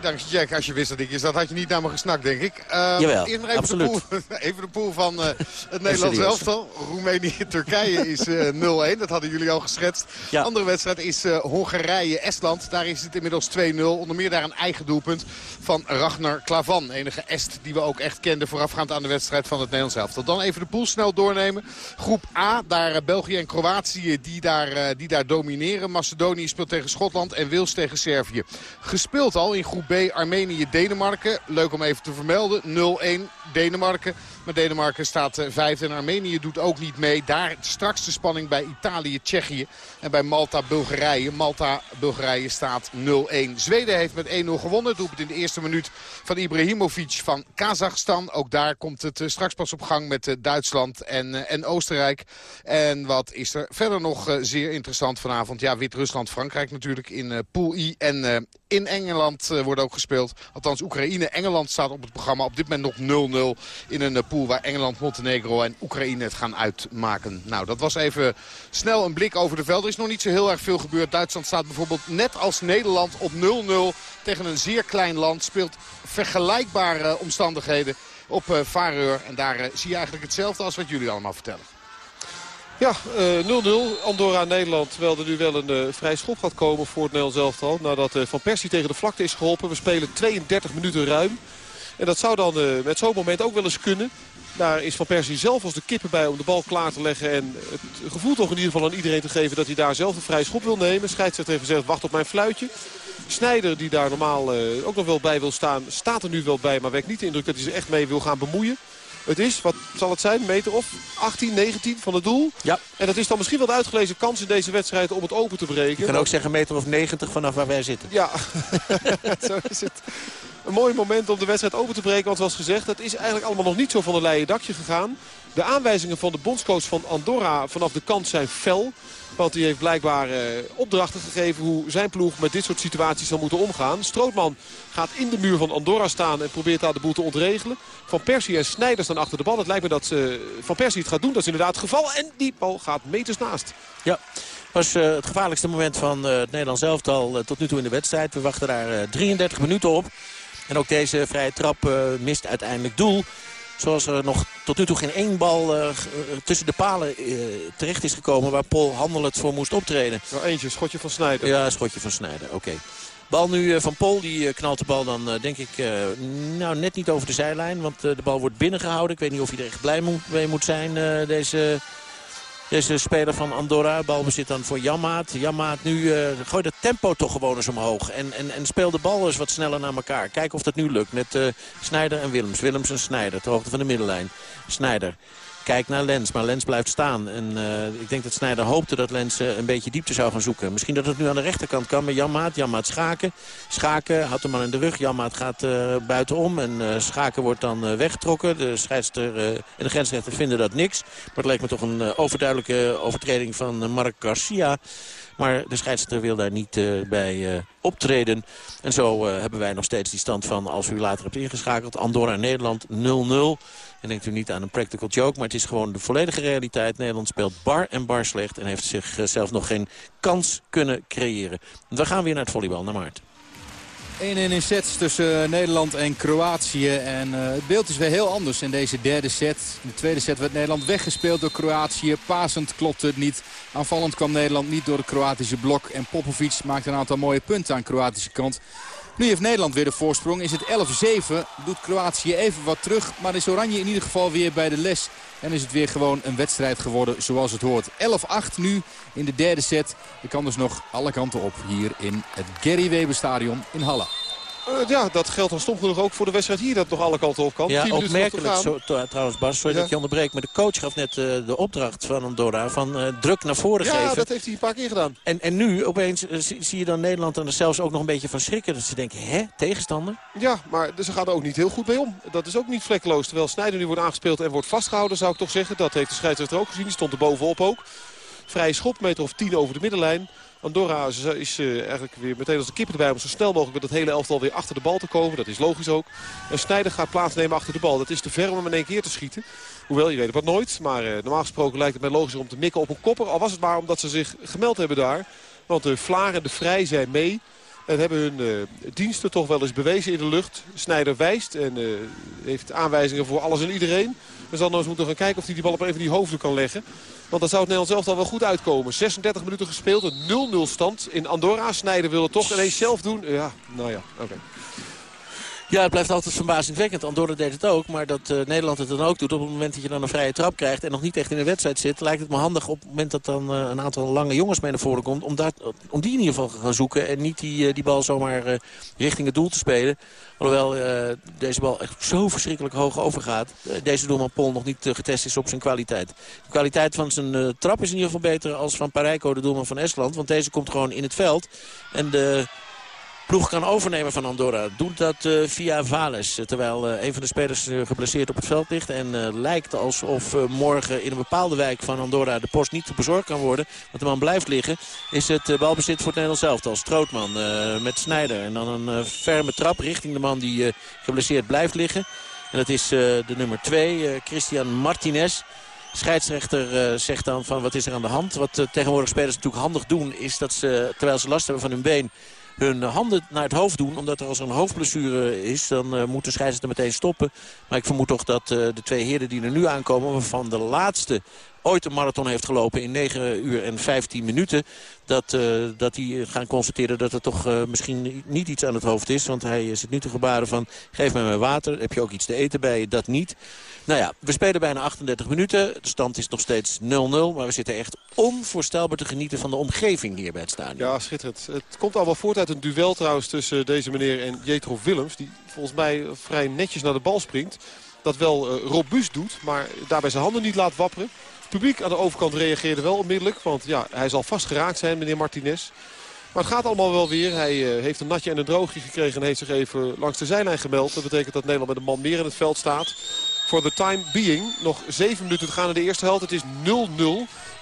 Dank je, Jack. Als je wist dat ik is, dat had je niet naar me gesnakt, denk ik. Uh, Jawel, even absoluut. De pool, even de pool van uh, het Nederlands elftal. Roemenië-Turkije is uh, eh, 0-1. Dat hadden jullie al geschetst. Ja. Andere wedstrijd is Hongarije-Estland. Daar is het inmiddels 2-0. Onder meer daar een eigen doelpunt van Ragnar Klavan. Enige Est die we ook echt kenden voorafgaand aan de wedstrijd van het Nederlands elftal. Dan even de pool snel doornemen. Groep A, daar België en Kroatië die daar, die daar domineren. Macedonië speelt tegen Schotland en Wils tegen Servië. Gespeeld al in groep B Armenië-Denemarken. Leuk om even te vermelden. 0-1 Denemarken. Denemarken staat eh, vijfde en Armenië doet ook niet mee. Daar straks de spanning bij Italië-Tsjechië. En bij Malta-Bulgarije. Malta-Bulgarije staat 0-1. Zweden heeft met 1-0 gewonnen. Doelpunt in de eerste minuut van Ibrahimovic van Kazachstan. Ook daar komt het eh, straks pas op gang met eh, Duitsland en, en Oostenrijk. En wat is er verder nog zeer interessant vanavond? Ja, Wit-Rusland-Frankrijk natuurlijk in Pool I. En in Engeland wordt ook gespeeld. Althans, Oekraïne-Engeland staat op het programma. Op dit moment nog 0-0 in een pool waar Engeland, Montenegro en Oekraïne het gaan uitmaken. Nou, dat was even snel een blik over de velden. Er is nog niet zo heel erg veel gebeurd. Duitsland staat bijvoorbeeld net als Nederland op 0-0 tegen een zeer klein land. Speelt vergelijkbare omstandigheden op uh, En daar uh, zie je eigenlijk hetzelfde als wat jullie allemaal vertellen. Ja, 0-0. Uh, Andorra-Nederland. Terwijl er nu wel een vrij schop gaat komen voor het Nederlands elftal. Nadat uh, Van Persie tegen de vlakte is geholpen. We spelen 32 minuten ruim. En dat zou dan met zo'n moment ook wel eens kunnen. Daar is Van Persie zelf als de kippen bij om de bal klaar te leggen. En het gevoel toch in ieder geval aan iedereen te geven dat hij daar zelf een vrij schop wil nemen. Scheidsrechter heeft gezegd wacht op mijn fluitje. Snijder die daar normaal uh, ook nog wel bij wil staan, staat er nu wel bij. Maar wekt niet de indruk dat hij zich echt mee wil gaan bemoeien. Het is, wat zal het zijn, meter of 18, 19 van het doel. Ja. En dat is dan misschien wel de uitgelezen kans in deze wedstrijd om het open te breken. Je kan ook zeggen meter of 90 vanaf waar wij zitten. Ja, zo is het een mooi moment om de wedstrijd open te breken. Want zoals gezegd, het is eigenlijk allemaal nog niet zo van een leien dakje gegaan. De aanwijzingen van de bondscoach van Andorra vanaf de kant zijn fel. Want hij heeft blijkbaar eh, opdrachten gegeven hoe zijn ploeg met dit soort situaties zal moeten omgaan. Strootman gaat in de muur van Andorra staan en probeert daar de boel te ontregelen. Van Persie en Snijders staan achter de bal. Het lijkt me dat uh, Van Persie het gaat doen. Dat is inderdaad het geval. En die bal gaat meters naast. Ja, was uh, het gevaarlijkste moment van het Nederlands elftal tot nu toe in de wedstrijd. We wachten daar 33 minuten op. En ook deze vrije trap uh, mist uiteindelijk doel. Zoals er nog tot nu toe geen één bal uh, tussen de palen uh, terecht is gekomen... waar Paul Handel het voor moest optreden. Nou, eentje, schotje van Snijder. Ja, schotje van Snijder, oké. Bal nu van Paul, die knalt de bal dan denk ik nou, net niet over de zijlijn. Want de bal wordt binnengehouden. Ik weet niet of hij er echt blij mee moet zijn, deze deze speler van Andorra. Balbezit dan voor Jammaat. Jammaat nu uh, gooit het tempo toch gewoon eens omhoog. En, en, en de bal eens wat sneller naar elkaar. Kijken of dat nu lukt met uh, Snijder en Willems. Willems en Snijder, ter hoogte van de middenlijn. Snijder kijkt naar Lens. Maar Lens blijft staan. En uh, ik denk dat Snijder hoopte dat Lens uh, een beetje diepte zou gaan zoeken. Misschien dat het nu aan de rechterkant kan met Janmaat. Janmaat schaken. Schaken houdt hem man in de rug. Janmaat gaat uh, buitenom. En schaken wordt dan weggetrokken. De scheidsrechter en de grensrechter vinden dat niks. Maar het lijkt me toch een overduidelijke overtreding van Mark Garcia. Maar de scheidsrechter wil daar niet bij optreden. En zo hebben wij nog steeds die stand van, als u later hebt ingeschakeld... Andorra Nederland 0-0. En denkt u niet aan een practical joke, maar het is gewoon de volledige realiteit. Nederland speelt bar en bar slecht en heeft zichzelf nog geen kans kunnen creëren. We gaan weer naar het volleybal, naar Maart. 1-1 in sets tussen Nederland en Kroatië. En uh, het beeld is weer heel anders in deze derde set. In de tweede set werd Nederland weggespeeld door Kroatië. Pasend klopte het niet. Aanvallend kwam Nederland niet door het Kroatische blok. En Popovic maakte een aantal mooie punten aan de Kroatische kant. Nu heeft Nederland weer de voorsprong. Is het 11-7. Doet Kroatië even wat terug. Maar is Oranje in ieder geval weer bij de les. En is het weer gewoon een wedstrijd geworden zoals het hoort. 11-8 nu in de derde set. Er kan dus nog alle kanten op hier in het Gerry Weber Stadion in Halle. Uh, ja, dat geldt dan stom genoeg ook voor de wedstrijd hier. Dat nog alle kanten op kan. Ja, opmerkelijk zo, trouwens Bas. Sorry ja. dat je onderbreekt. Maar de coach gaf net uh, de opdracht van Andorra van uh, druk naar voren ja, geven. Ja, dat heeft hij een paar keer gedaan. En, en nu opeens zie je dan Nederland er zelfs ook nog een beetje van schrikken. Dat ze denken, hè, tegenstander? Ja, maar ze gaan er ook niet heel goed mee om. Dat is ook niet vlekkeloos. Terwijl Snijder nu wordt aangespeeld en wordt vastgehouden, zou ik toch zeggen. Dat heeft de scheidsrechter ook gezien. Die stond er bovenop ook. Vrije schop, meter of tien over de middenlijn. Andorra is uh, eigenlijk weer meteen als de kip erbij om zo snel mogelijk met het hele elftal weer achter de bal te komen. Dat is logisch ook. En Snijder gaat plaatsnemen achter de bal. Dat is te ver om in één keer te schieten. Hoewel, je weet het wat nooit. Maar uh, normaal gesproken lijkt het mij logischer om te mikken op een kopper. Al was het maar omdat ze zich gemeld hebben daar. Want de Vlaar en de Vrij zijn mee. En hebben hun diensten toch wel eens bewezen in de lucht. Snijder wijst en heeft aanwijzingen voor alles en iedereen. We zal nou eens moeten gaan kijken of hij die bal op even die hoofden kan leggen. Want dat zou het Nederlands zelf wel goed uitkomen. 36 minuten gespeeld, een 0-0 stand in Andorra. Snijder wil het toch ineens zelf doen. Ja, nou ja, oké. Ja, het blijft altijd verbazingwekkend. Andorra deed het ook, maar dat uh, Nederland het dan ook doet... op het moment dat je dan een vrije trap krijgt en nog niet echt in de wedstrijd zit... lijkt het me handig op het moment dat dan uh, een aantal lange jongens mee naar voren komt... om, daar, om die in ieder geval te gaan zoeken en niet die, uh, die bal zomaar richting het doel te spelen. Alhoewel deze bal echt zo verschrikkelijk hoog overgaat. deze doelman Pol nog niet getest is op zijn kwaliteit. De kwaliteit van zijn trap is in ieder geval beter als van Parijko, de doelman van Estland. Want deze komt gewoon in het veld. En de ploeg kan overnemen van Andorra. Doet dat uh, via Vales. Terwijl uh, een van de spelers uh, geblesseerd op het veld ligt. En lijkt alsof morgen in een bepaalde wijk van Andorra de post niet bezorgd kan worden. Want de man blijft liggen. Is het balbezit voor het Nederlands elftal. Strootman met Snijder. En dan een ferme trap richting de man die geblesseerd blijft liggen. En dat is de nummer 2, Christian Martinez. Scheidsrechter uh, zegt dan van wat is er aan de hand. Wat tegenwoordig spelers natuurlijk handig doen is dat ze, terwijl ze last hebben van hun been hun handen naar het hoofd doen. Omdat er als er een hoofdblessure is, dan uh, moet de meteen stoppen. Maar ik vermoed toch dat uh, de twee heren die er nu aankomen... waarvan de laatste ooit een marathon heeft gelopen in 9 uur en 15 minuten... dat, uh, dat die gaan constateren dat er toch uh, misschien niet iets aan het hoofd is. Want hij zit nu te gebaren van geef mij mijn water. Heb je ook iets te eten bij je? Dat niet. Nou ja, we spelen bijna 38 minuten. De stand is nog steeds 0-0. Maar we zitten echt onvoorstelbaar te genieten van de omgeving hier bij het stadion. Ja, schitterend. Het komt allemaal voort uit een duel trouwens tussen deze meneer en Jetro Willems. Die volgens mij vrij netjes naar de bal springt. Dat wel robuust doet, maar daarbij zijn handen niet laat wapperen. Publiek aan de overkant reageerde wel onmiddellijk. Want ja, hij zal vast geraakt zijn, meneer Martinez. Maar het gaat allemaal wel weer. Hij uh, heeft een natje en een droogje gekregen en heeft zich even langs de zijlijn gemeld. Dat betekent dat Nederland met een man meer in het veld staat for the time being. Nog zeven minuten te gaan in de eerste helft. Het is 0-0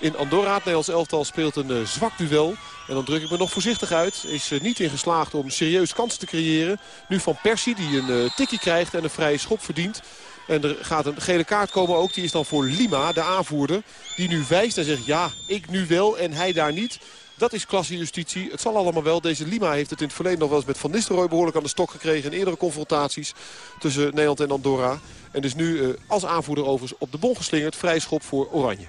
in Andorra. Het Nederlands elftal speelt een uh, zwak duel. En dan druk ik me nog voorzichtig uit. Is uh, niet ingeslaagd om serieus kansen te creëren. Nu van Persie die een uh, tikkie krijgt en een vrije schop verdient. En er gaat een gele kaart komen ook. Die is dan voor Lima, de aanvoerder. Die nu wijst en zegt ja, ik nu wel en hij daar niet. Dat is klasse justitie. Het zal allemaal wel. Deze Lima heeft het in het verleden nog wel eens met Van Nistelrooy behoorlijk aan de stok gekregen. In eerdere confrontaties tussen Nederland en Andorra. En dus nu uh, als aanvoerder overigens op de bon geslingerd. Vrij schop voor Oranje.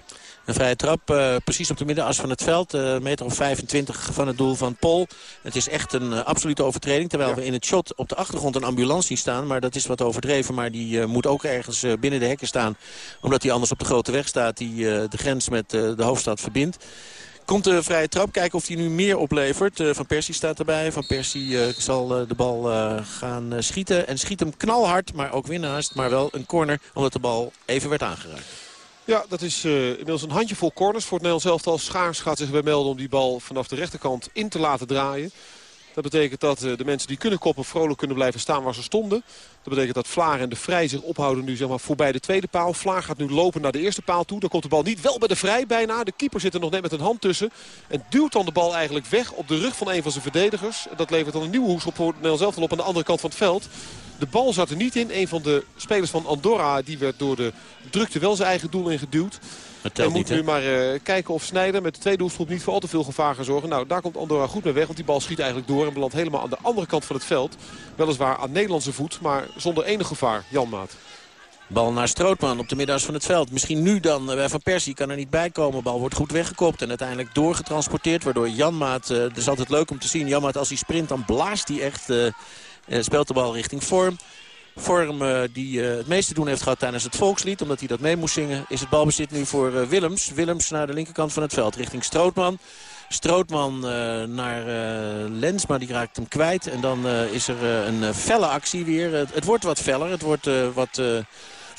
Een vrije trap, uh, precies op de middenas van het veld. Uh, meter of 25 van het doel van Pol. Het is echt een uh, absolute overtreding. Terwijl ja. we in het shot op de achtergrond een ambulance zien staan. Maar dat is wat overdreven. Maar die moet ook ergens binnen de hekken staan. Omdat hij anders op de grote weg staat. Die de grens met de hoofdstad verbindt. Komt de vrije trap. Kijken of hij nu meer oplevert. Van Persie staat erbij. Van Persie zal de bal gaan schieten. En schiet hem knalhard, maar ook weer naast. Maar wel een corner, omdat de bal even werd aangeraakt. Ja, dat is inmiddels een handjevol corners voor het Nederlands elftal. Schaars gaat zich bij melden om die bal vanaf de rechterkant in te laten draaien. Dat betekent dat de mensen die kunnen koppen vrolijk kunnen blijven staan waar ze stonden. Dat betekent dat Vlaar en de Vrij zich ophouden nu zeg maar, voorbij de tweede paal. Vlaar gaat nu lopen naar de eerste paal toe. Dan komt de bal niet wel bij de Vrij bijna. De keeper zit er nog net met een hand tussen. En duwt dan de bal eigenlijk weg op de rug van een van zijn verdedigers. Dat levert dan een nieuwe hoes op voor Nederland zelf op aan de andere kant van het veld. De bal zat er niet in. Een van de spelers van Andorra die werd door de drukte wel zijn eigen doel ingeduwd. En moet nu maar uh, kijken of Snijder met de tweede doelgroep niet voor al te veel gevaar gaan zorgen. Nou, daar komt Andorra goed mee weg. Want die bal schiet eigenlijk door en belandt helemaal aan de andere kant van het veld. Weliswaar aan Nederlandse voet, maar zonder enig gevaar. Jan Maat. Bal naar Strootman op de middags van het veld. Misschien nu dan bij Van Persie kan er niet bij komen. Bal wordt goed weggekopt en uiteindelijk doorgetransporteerd. Waardoor Janmaat, uh, dat is altijd leuk om te zien. Janmaat als hij sprint dan blaast hij echt, uh, speelt de bal richting vorm vorm uh, die uh, het meeste doen heeft gehad tijdens het volkslied. Omdat hij dat mee moest zingen. Is het balbezit nu voor uh, Willems. Willems naar de linkerkant van het veld richting Strootman. Strootman naar Lens, maar die raakt hem kwijt. En dan is er een felle actie weer. het wordt wat feller. Het wordt wat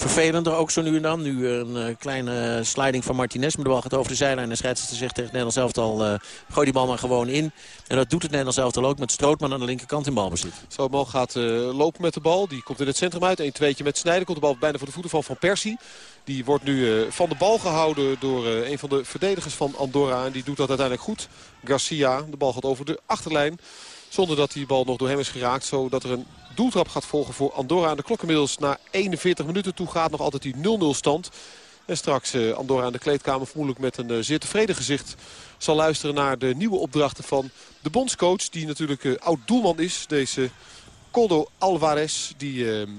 vervelender ook zo nu en dan. Nu een uh, kleine sliding van Martinez. Maar de bal gaat over de zijlijn. En de scheidsrechter zegt tegen het Nederlands elftal... Uh, gooi die bal maar gewoon in. En dat doet het Nederlands elftal ook met Strootman aan de linkerkant in balbezit. Strootman gaat uh, lopen met de bal. Die komt in het centrum uit. Een tweetje met Snijder. Komt de bal bijna voor de voeten van Van Persie. Die wordt nu van de bal gehouden door een van de verdedigers van Andorra. En die doet dat uiteindelijk goed. Garcia. De bal gaat over de achterlijn. Zonder dat die bal nog door hem is geraakt. Zodat er een doeltrap gaat volgen voor Andorra. En de klok inmiddels na 41 minuten toe gaat nog altijd die 0-0 stand. En straks Andorra aan de kleedkamer vermoedelijk met een zeer tevreden gezicht zal luisteren naar de nieuwe opdrachten van de bondscoach. Die natuurlijk oud-doelman is. Deze Coldo Alvarez die ehm,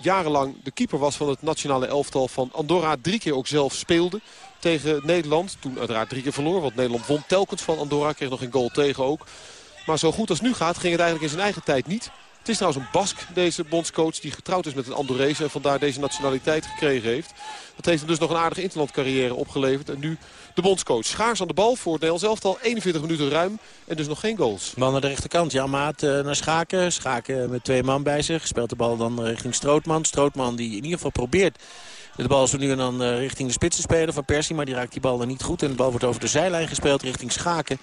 jarenlang de keeper was van het nationale elftal van Andorra. Drie keer ook zelf speelde tegen Nederland. Toen uiteraard drie keer verloor, want Nederland won telkens van Andorra. Kreeg nog een goal tegen ook. Maar zo goed als nu gaat, ging het eigenlijk in zijn eigen tijd niet. Het is trouwens een Bask, deze bondscoach, die getrouwd is met een Andorese... en vandaar deze nationaliteit gekregen heeft. Dat heeft hem dus nog een aardige interlandcarrière opgeleverd. En nu de bondscoach. Schaars aan de bal voor het Nederlands elftal. 41 minuten ruim en dus nog geen goals. Man naar de rechterkant. Jan Maat uh, naar Schaken. Schaken met twee man bij zich. Speelt de bal dan richting Strootman. Strootman die in ieder geval probeert de bal is nu en dan uh, richting de spitsen spelen van Persie. Maar die raakt die bal dan niet goed. En de bal wordt over de zijlijn gespeeld richting Schaken.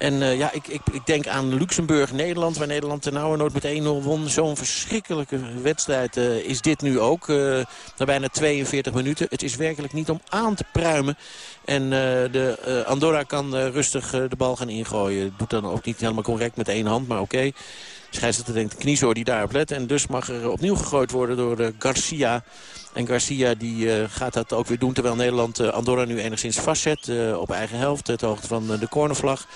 En uh, ja, ik, ik, ik, denk aan Luxemburg-Nederland, waar Nederland ten nauwe nooit met 1-0 won. Zo'n verschrikkelijke wedstrijd uh, is dit nu ook. Uh, na bijna 42 minuten. Het is werkelijk niet om aan te pruimen. En de, Andorra kan rustig de bal gaan ingooien. Doet dan ook niet helemaal correct met één hand, maar oké. Okay. Scheidsrechter denkt Kniezoor die daarop let. En dus mag er opnieuw gegooid worden door Garcia. En Garcia die, gaat dat ook weer doen. Terwijl Nederland Andorra nu enigszins vastzet op eigen helft. Ter hoogte van de cornervlag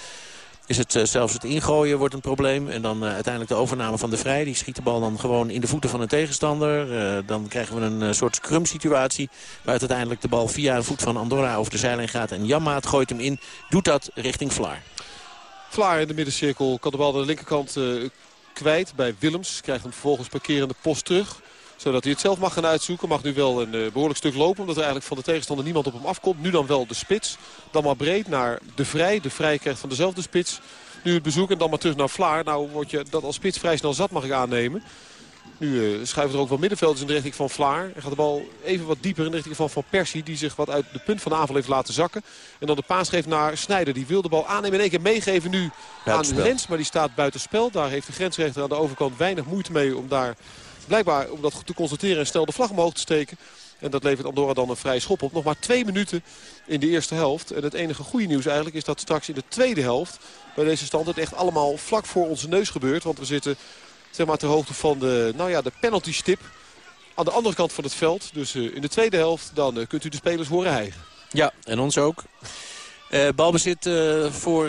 is het uh, zelfs het ingooien wordt een probleem. En dan uh, uiteindelijk de overname van de Vrij. Die schiet de bal dan gewoon in de voeten van een tegenstander. Uh, dan krijgen we een soort scrum situatie. Waar uiteindelijk de bal via een voet van Andorra over de zijlijn gaat. En Jammaat gooit hem in. Doet dat richting Vlaar. Vlaar in de middencirkel kan de bal aan de linkerkant kwijt bij Willems. Krijgt hem vervolgens parkerende post terug zodat hij het zelf mag gaan uitzoeken. Mag nu wel een uh, behoorlijk stuk lopen. Omdat er eigenlijk van de tegenstander niemand op hem afkomt. Nu dan wel de spits. Dan maar breed naar De Vrij. De Vrij krijgt van dezelfde spits nu het bezoek. En dan maar terug naar Vlaar. Nou word je dat als spits vrij snel zat mag ik aannemen. Nu uh, schuiven er ook wel middenvelders in de richting van Vlaar. En gaat de bal even wat dieper in de richting van Van Persie. Die zich wat uit de punt van de aanval heeft laten zakken. En dan de paas geeft naar Snijder. Die wil de bal aannemen. In één keer meegeven nu aan Lens. Maar die staat buitenspel. Daar heeft de grensrechter aan de overkant weinig moeite mee om daar blijkbaar om dat te constateren en snel de vlag omhoog te steken. En dat levert Andorra dan een vrij schop op. Nog maar twee minuten in de eerste helft. En het enige goede nieuws eigenlijk is dat straks in de tweede helft... bij deze stand het echt allemaal vlak voor onze neus gebeurt. Want we zitten zeg maar, ter hoogte van de, nou ja, de penalty stip aan de andere kant van het veld. Dus uh, in de tweede helft dan uh, kunt u de spelers horen hijgen. Ja, en ons ook. Uh, balbezit voor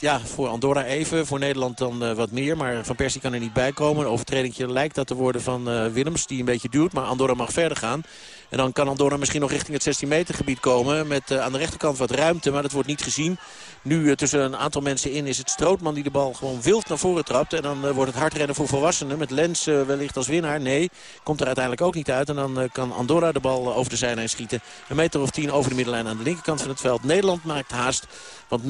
ja, voor Andorra even. Voor Nederland dan uh, wat meer. Maar Van Persie kan er niet bij komen. Een overtreding lijkt dat te worden van uh, Willems. Die een beetje duwt. Maar Andorra mag verder gaan. En dan kan Andorra misschien nog richting het 16 meter gebied komen. Met uh, aan de rechterkant wat ruimte. Maar dat wordt niet gezien. Nu tussen een aantal mensen in is het Strootman die de bal gewoon wild naar voren trapt. En dan wordt het hardrennen voor volwassenen. Met Lens wellicht als winnaar. Nee, komt er uiteindelijk ook niet uit. En dan kan Andorra de bal over de zijlijn schieten. Een meter of tien over de middenlijn aan de linkerkant van het veld. Nederland maakt haast. Want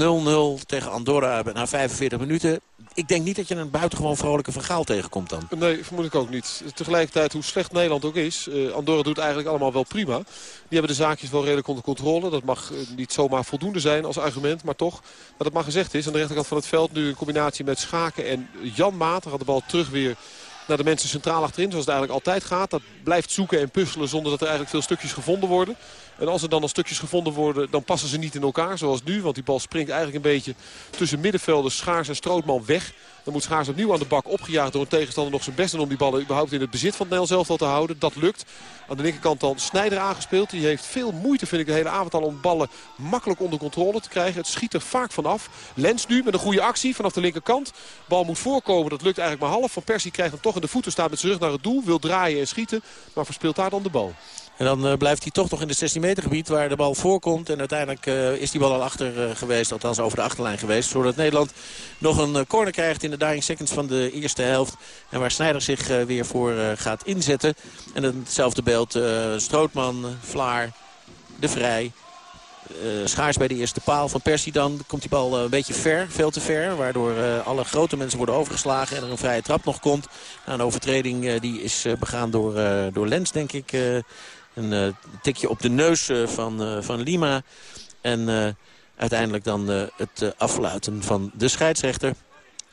0-0 tegen Andorra na 45 minuten. Ik denk niet dat je een buitengewoon vrolijke vergaal tegenkomt dan. Nee, vermoed ik ook niet. Tegelijkertijd, hoe slecht Nederland ook is... Uh, Andorra doet eigenlijk allemaal wel prima. Die hebben de zaakjes wel redelijk onder controle. Dat mag uh, niet zomaar voldoende zijn als argument, maar toch. Maar dat mag gezegd is. Aan de rechterkant van het veld nu een combinatie met Schaken en Jan Maat. gaat de bal terug weer naar de mensen centraal achterin, zoals het eigenlijk altijd gaat. Dat blijft zoeken en puzzelen zonder dat er eigenlijk veel stukjes gevonden worden. En als er dan al stukjes gevonden worden, dan passen ze niet in elkaar. Zoals nu, want die bal springt eigenlijk een beetje tussen middenvelders Schaars en Strootman weg. Dan moet Schaars opnieuw aan de bak opgejaagd door een tegenstander nog zijn best doen om die ballen überhaupt in het bezit van het elftal te houden. Dat lukt. Aan de linkerkant dan Snijder aangespeeld. Die heeft veel moeite vind ik de hele avond al om ballen makkelijk onder controle te krijgen. Het schiet er vaak vanaf. Lens nu met een goede actie vanaf de linkerkant. Bal moet voorkomen. Dat lukt eigenlijk maar half. Van Persie krijgt hem toch in de voeten. Staat met zijn rug naar het doel. Wil draaien en schieten. Maar verspeelt daar dan de bal. En dan uh, blijft hij toch nog in het 16 meter gebied waar de bal voorkomt. En uiteindelijk uh, is die bal al achter uh, geweest, althans over de achterlijn geweest. Zodat Nederland nog een corner krijgt in de dying seconds van de eerste helft. En waar Snijder zich weer voor gaat inzetten. En hetzelfde beeld, Strootman, Vlaar, De Vrij. schaars bij de eerste paal van Persie dan komt die bal een beetje ver, veel te ver. Waardoor alle grote mensen worden overgeslagen en er een vrije trap nog komt. Nou, een overtreding die is begaan door, door Lens denk ik... Een uh, tikje op de neus uh, van, uh, van Lima. En uiteindelijk dan het afluiten van de scheidsrechter.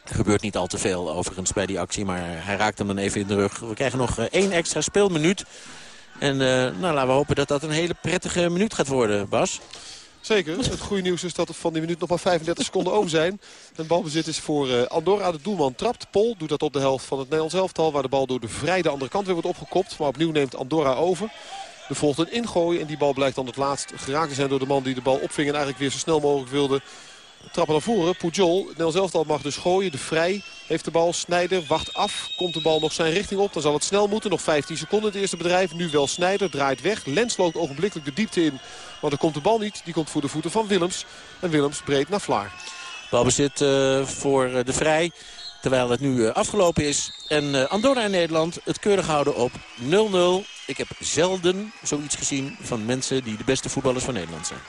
Er gebeurt niet al te veel overigens bij die actie. Maar hij raakt hem dan even in de rug. We krijgen nog één extra speelminuut. En nou, laten we hopen dat dat een hele prettige minuut gaat worden, Bas. Zeker. Het goede nieuws is dat er van die minuut nog maar 35 seconden over zijn. Het balbezit is voor Andorra. De doelman trapt. Pol doet dat op de helft van het Nederlands elftal. Waar de bal door de vrij de andere kant weer wordt opgekopt. Maar opnieuw neemt Andorra over. Er volgt een ingooi en die bal blijkt dan het laatst geraakt te zijn door de man die de bal opving. En eigenlijk weer zo snel mogelijk wilde trappen naar voren. Pujol, Nel Zelftal mag dus gooien. De Vrij heeft de bal. Snijder wacht af. Komt de bal nog zijn richting op. Dan zal het snel moeten. Nog 15 seconden het eerste bedrijf. Nu wel Snijder. Draait weg. Lens loopt ogenblikkelijk de diepte in. Maar dan komt de bal niet. Die komt voor de voeten van Willems. En Willems breed naar Vlaar. Balbezit uh, voor de Vrij. Terwijl het nu afgelopen is. En Andorra en Nederland het keurig houden op 0-0. Ik heb zelden zoiets gezien van mensen die de beste voetballers van Nederland zijn.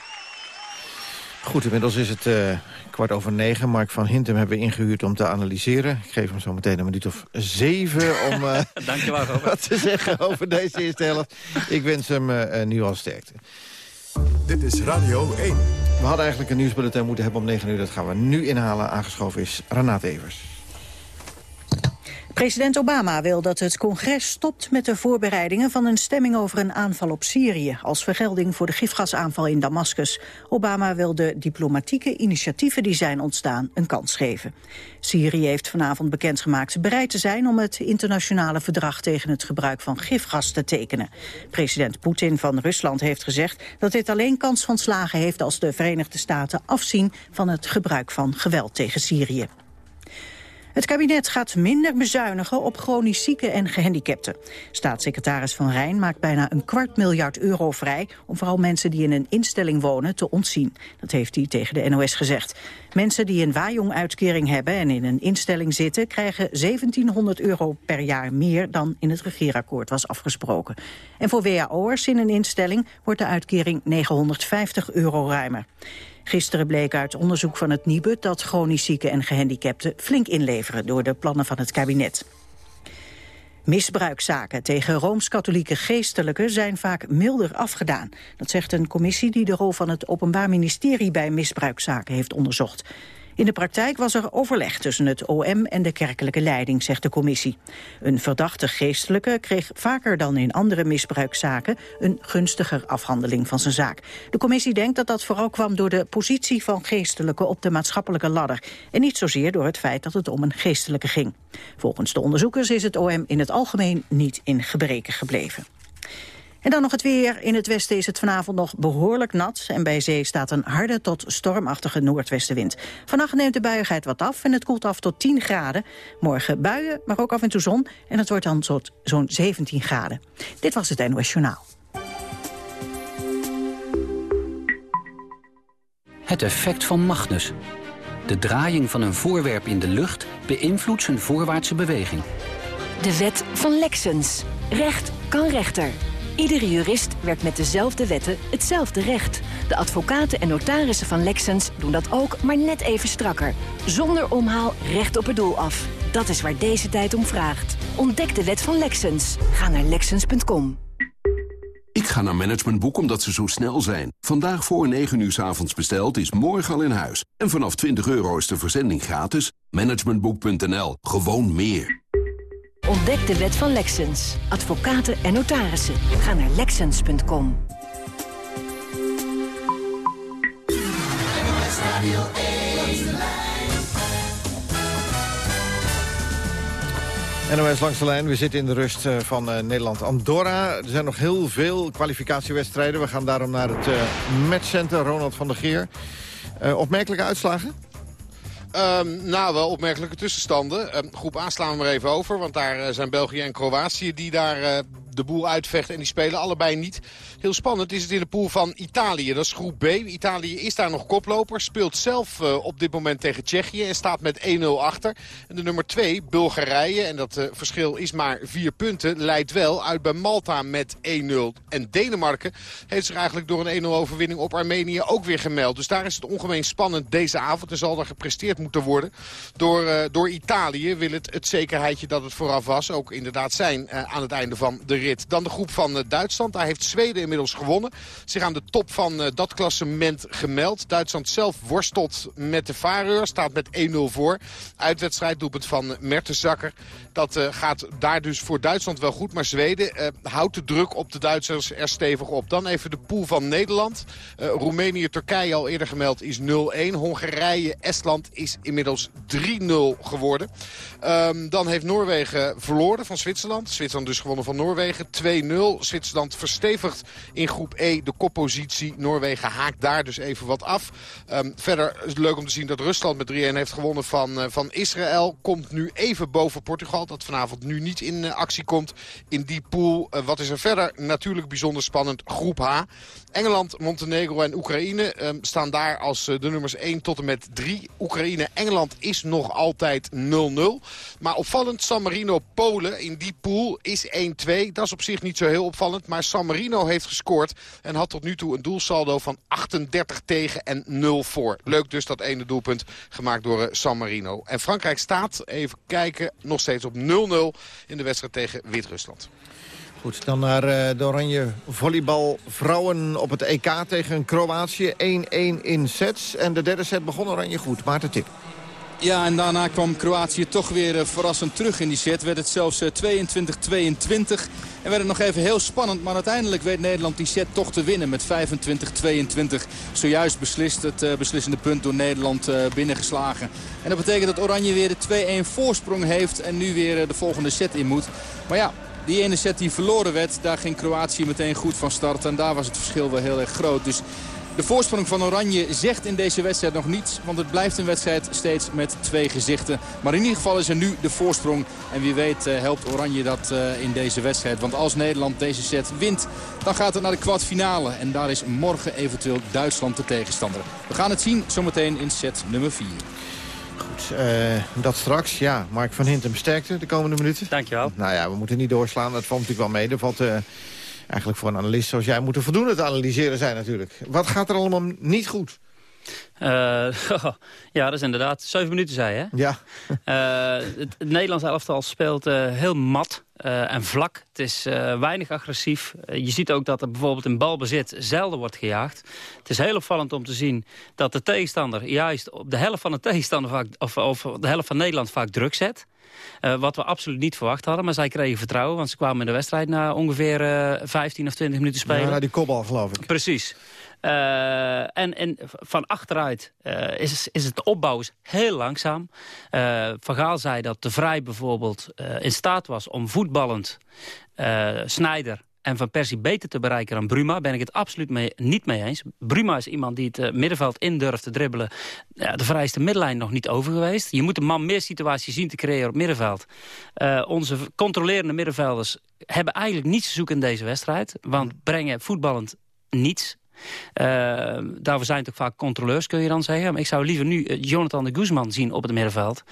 Goed, inmiddels is het uh, kwart over negen. Mark van Hintem hebben we ingehuurd om te analyseren. Ik geef hem zo meteen een minuut of zeven om uh, Dankjewel, wat te zeggen over deze eerste helft. Ik wens hem uh, nu al sterkte. Dit is Radio 1. We hadden eigenlijk een nieuwsbulletin moeten hebben om 9 uur. Dat gaan we nu inhalen. Aangeschoven is Renate Evers. President Obama wil dat het congres stopt met de voorbereidingen van een stemming over een aanval op Syrië als vergelding voor de gifgasaanval in Damascus. Obama wil de diplomatieke initiatieven die zijn ontstaan een kans geven. Syrië heeft vanavond bekendgemaakt bereid te zijn om het internationale verdrag tegen het gebruik van gifgas te tekenen. President Poetin van Rusland heeft gezegd dat dit alleen kans van slagen heeft als de Verenigde Staten afzien van het gebruik van geweld tegen Syrië. Het kabinet gaat minder bezuinigen op chronisch zieken en gehandicapten. Staatssecretaris Van Rijn maakt bijna een kwart miljard euro vrij... om vooral mensen die in een instelling wonen te ontzien. Dat heeft hij tegen de NOS gezegd. Mensen die een Wajong-uitkering hebben en in een instelling zitten... krijgen 1700 euro per jaar meer dan in het regeerakkoord was afgesproken. En voor WAO'ers in een instelling wordt de uitkering 950 euro ruimer. Gisteren bleek uit onderzoek van het Nibud dat chronisch zieken en gehandicapten flink inleveren door de plannen van het kabinet. Misbruikzaken tegen Rooms-Katholieke geestelijken zijn vaak milder afgedaan. Dat zegt een commissie die de rol van het Openbaar Ministerie bij misbruikzaken heeft onderzocht. In de praktijk was er overleg tussen het OM en de kerkelijke leiding, zegt de commissie. Een verdachte geestelijke kreeg vaker dan in andere misbruikzaken een gunstiger afhandeling van zijn zaak. De commissie denkt dat dat vooral kwam door de positie van geestelijke op de maatschappelijke ladder en niet zozeer door het feit dat het om een geestelijke ging. Volgens de onderzoekers is het OM in het algemeen niet in gebreken gebleven. En dan nog het weer. In het westen is het vanavond nog behoorlijk nat... en bij zee staat een harde tot stormachtige noordwestenwind. Vannacht neemt de buiigheid wat af en het koelt af tot 10 graden. Morgen buien, maar ook af en toe zon. En het wordt dan zo'n 17 graden. Dit was het NOS Journaal. Het effect van Magnus. De draaiing van een voorwerp in de lucht beïnvloedt zijn voorwaartse beweging. De wet van Lexens. Recht kan rechter. Iedere jurist werkt met dezelfde wetten hetzelfde recht. De advocaten en notarissen van Lexens doen dat ook, maar net even strakker. Zonder omhaal recht op het doel af. Dat is waar deze tijd om vraagt. Ontdek de wet van Lexens. Ga naar Lexens.com. Ik ga naar Managementboek omdat ze zo snel zijn. Vandaag voor 9 uur s avonds besteld is morgen al in huis. En vanaf 20 euro is de verzending gratis. Managementboek.nl. Gewoon meer. Ontdek de wet van Lexens. Advocaten en notarissen. Ga naar Lexens.com. NOS langs de lijn. We zitten in de rust eh, van uh, Nederland-Andorra. Er zijn nog heel veel kwalificatiewedstrijden. We gaan daarom naar het uh, matchcenter. Ronald van der Geer. opmerkelijke uitslagen? Um, nou, wel opmerkelijke tussenstanden. Um, groep A slaan we maar even over. Want daar zijn België en Kroatië die daar de boel uitvechten. En die spelen allebei niet. Heel spannend is het in de pool van Italië. Dat is groep B. Italië is daar nog koploper. Speelt zelf uh, op dit moment tegen Tsjechië. En staat met 1-0 achter. En de nummer 2, Bulgarije. En dat uh, verschil is maar 4 punten. Leidt wel uit bij Malta met 1-0. En Denemarken heeft zich eigenlijk door een 1-0 overwinning op Armenië ook weer gemeld. Dus daar is het ongemeen spannend deze avond. En zal er gepresteerd moeten worden. Door, uh, door Italië wil het het zekerheidje dat het vooraf was ook inderdaad zijn aan het einde van de rit. Dan de groep van eh, Duitsland. Daar heeft Zweden inmiddels gewonnen. Zich aan de top van eh, dat klassement gemeld. Duitsland zelf worstelt met de Vareur. Staat met 1-0 voor. Uitwedstrijd doelpunt van Mertensakker. Dat uh, gaat daar dus voor Duitsland wel goed. Maar Zweden houdt de druk op de Duitsers er stevig op. Dan even de pool van Nederland. Roemenië, Turkije al eerder gemeld is 0-1. Hongarije, Estland is inmiddels 3-0 geworden. Um, dan heeft Noorwegen verloren van Zwitserland. Zwitserland dus gewonnen van Noorwegen. Noorwegen 2-0. Zwitserland verstevigt in groep E de koppositie. Noorwegen haakt daar dus even wat af. Um, verder is het leuk om te zien dat Rusland met 3-1 heeft gewonnen van, uh, van Israël. Komt nu even boven Portugal. Dat vanavond nu niet in uh, actie komt in die pool. Uh, wat is er verder? Natuurlijk bijzonder spannend. Groep H. Engeland, Montenegro en Oekraïne um, staan daar als de nummers 1 tot en met 3. Oekraïne-Engeland is nog altijd 0-0. Maar opvallend, San Marino-Polen in die pool is 1-2. Dat is op zich niet zo heel opvallend. Maar San Marino heeft gescoord en had tot nu toe een doelsaldo van 38 tegen en 0 voor. Leuk dus dat ene doelpunt gemaakt door eh, San Marino. En Frankrijk staat, even kijken, nog steeds op 0-0 in de wedstrijd tegen Wit-Rusland. Goed, dan naar uh, de oranje volleybalvrouwen op het EK tegen Kroatië. 1-1 in sets. En de derde set begon oranje goed. Maarten Tip. Ja, en daarna kwam Kroatië toch weer uh, verrassend terug in die set. Werd het zelfs 22-22. Uh, en werd het nog even heel spannend. Maar uiteindelijk weet Nederland die set toch te winnen met 25-22. Zojuist beslist het uh, beslissende punt door Nederland binnengeslagen. En dat betekent dat Oranje weer de 2-1 voorsprong heeft. En nu weer de volgende set in moet. Maar ja, die ene set die verloren werd, daar ging Kroatië meteen goed van start. En daar was het verschil wel heel erg groot. Dus de voorsprong van Oranje zegt in deze wedstrijd nog niets. Want het blijft een wedstrijd steeds met twee gezichten. Maar in ieder geval is er nu de voorsprong. En wie weet uh, helpt Oranje dat uh, in deze wedstrijd. Want als Nederland deze set wint, dan gaat het naar de kwartfinale. En daar is morgen eventueel Duitsland de tegenstander. We gaan het zien zometeen in set nummer 4. Goed, uh, dat straks. Ja, Mark van Hintem sterkte de komende minuten. Dankjewel. Nou ja, we moeten niet doorslaan. Dat valt natuurlijk wel mee. Er valt eigenlijk voor een analist zoals jij moeten voldoende te analyseren zijn natuurlijk. Wat gaat er allemaal niet goed? Uh, ja, dat is inderdaad. Zeven minuten, zei je. Ja. Uh, het, het Nederlands elftal speelt uh, heel mat en vlak. Het is weinig agressief. je ziet ook dat er bijvoorbeeld in balbezit zelden wordt gejaagd. Het is heel opvallend om te zien dat de tegenstander... juist op de helft van de tegenstander vaak, of, of de helft van Nederland vaak druk zet. Uh, wat we absoluut niet verwacht hadden. Maar zij kregen vertrouwen, want ze kwamen in de wedstrijd na ongeveer uh, 15 of 20 minuten spelen. Ja, na die kopbal geloof ik. Precies. Uh, en, en van achteruit uh, is, is het opbouwen heel langzaam. Uh, Van Gaal zei dat de Vrij bijvoorbeeld in staat was om voetballend Snijder en Van Persie beter te bereiken dan Bruma... ben ik het absoluut mee, niet mee eens. Bruma is iemand die het middenveld in durft te dribbelen. Ja, de Vrij is de middenlijn nog niet over geweest. Je moet een man meer situaties zien te creëren op middenveld. onze controlerende middenvelders hebben eigenlijk niets te zoeken in deze wedstrijd. Want brengen voetballend niets. Uh, daarvoor zijn het ook vaak controleurs, kun je dan zeggen. Maar ik zou liever nu Jonathan de Guzman zien op het middenveld...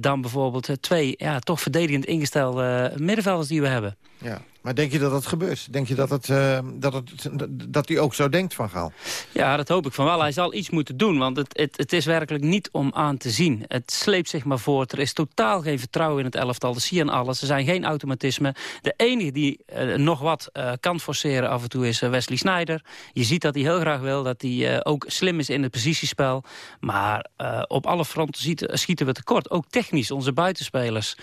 Dan bijvoorbeeld twee ja, toch verdedigend ingestelde middenvelders die we hebben. Ja. Maar denk je dat dat gebeurt? Denk je dat, het, uh, dat, het, dat hij ook zo denkt van Gaal? Ja, dat hoop ik van wel. Hij zal iets moeten doen, want het, het, het is werkelijk niet om aan te zien. Het sleept zich maar voort. Er is totaal geen vertrouwen in het elftal. Dat zie je aan alles. Er zijn geen automatismen. De enige die uh, nog wat uh, kan forceren af en toe is Wesley Sneijder. Je ziet dat hij heel graag wil, dat hij ook slim is in het positiespel. Maar op alle fronten ziet, schieten we tekort. Ook technisch, onze buitenspelers.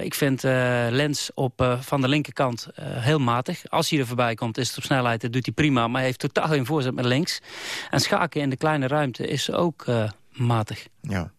ik vind Lens op, van de linkerkant uh, heel matig. Als hij er voorbij komt is het op snelheid, dat doet hij prima. Maar hij heeft totaal geen voorzet met links. En schaken in de kleine ruimte is ook uh, matig. Ja.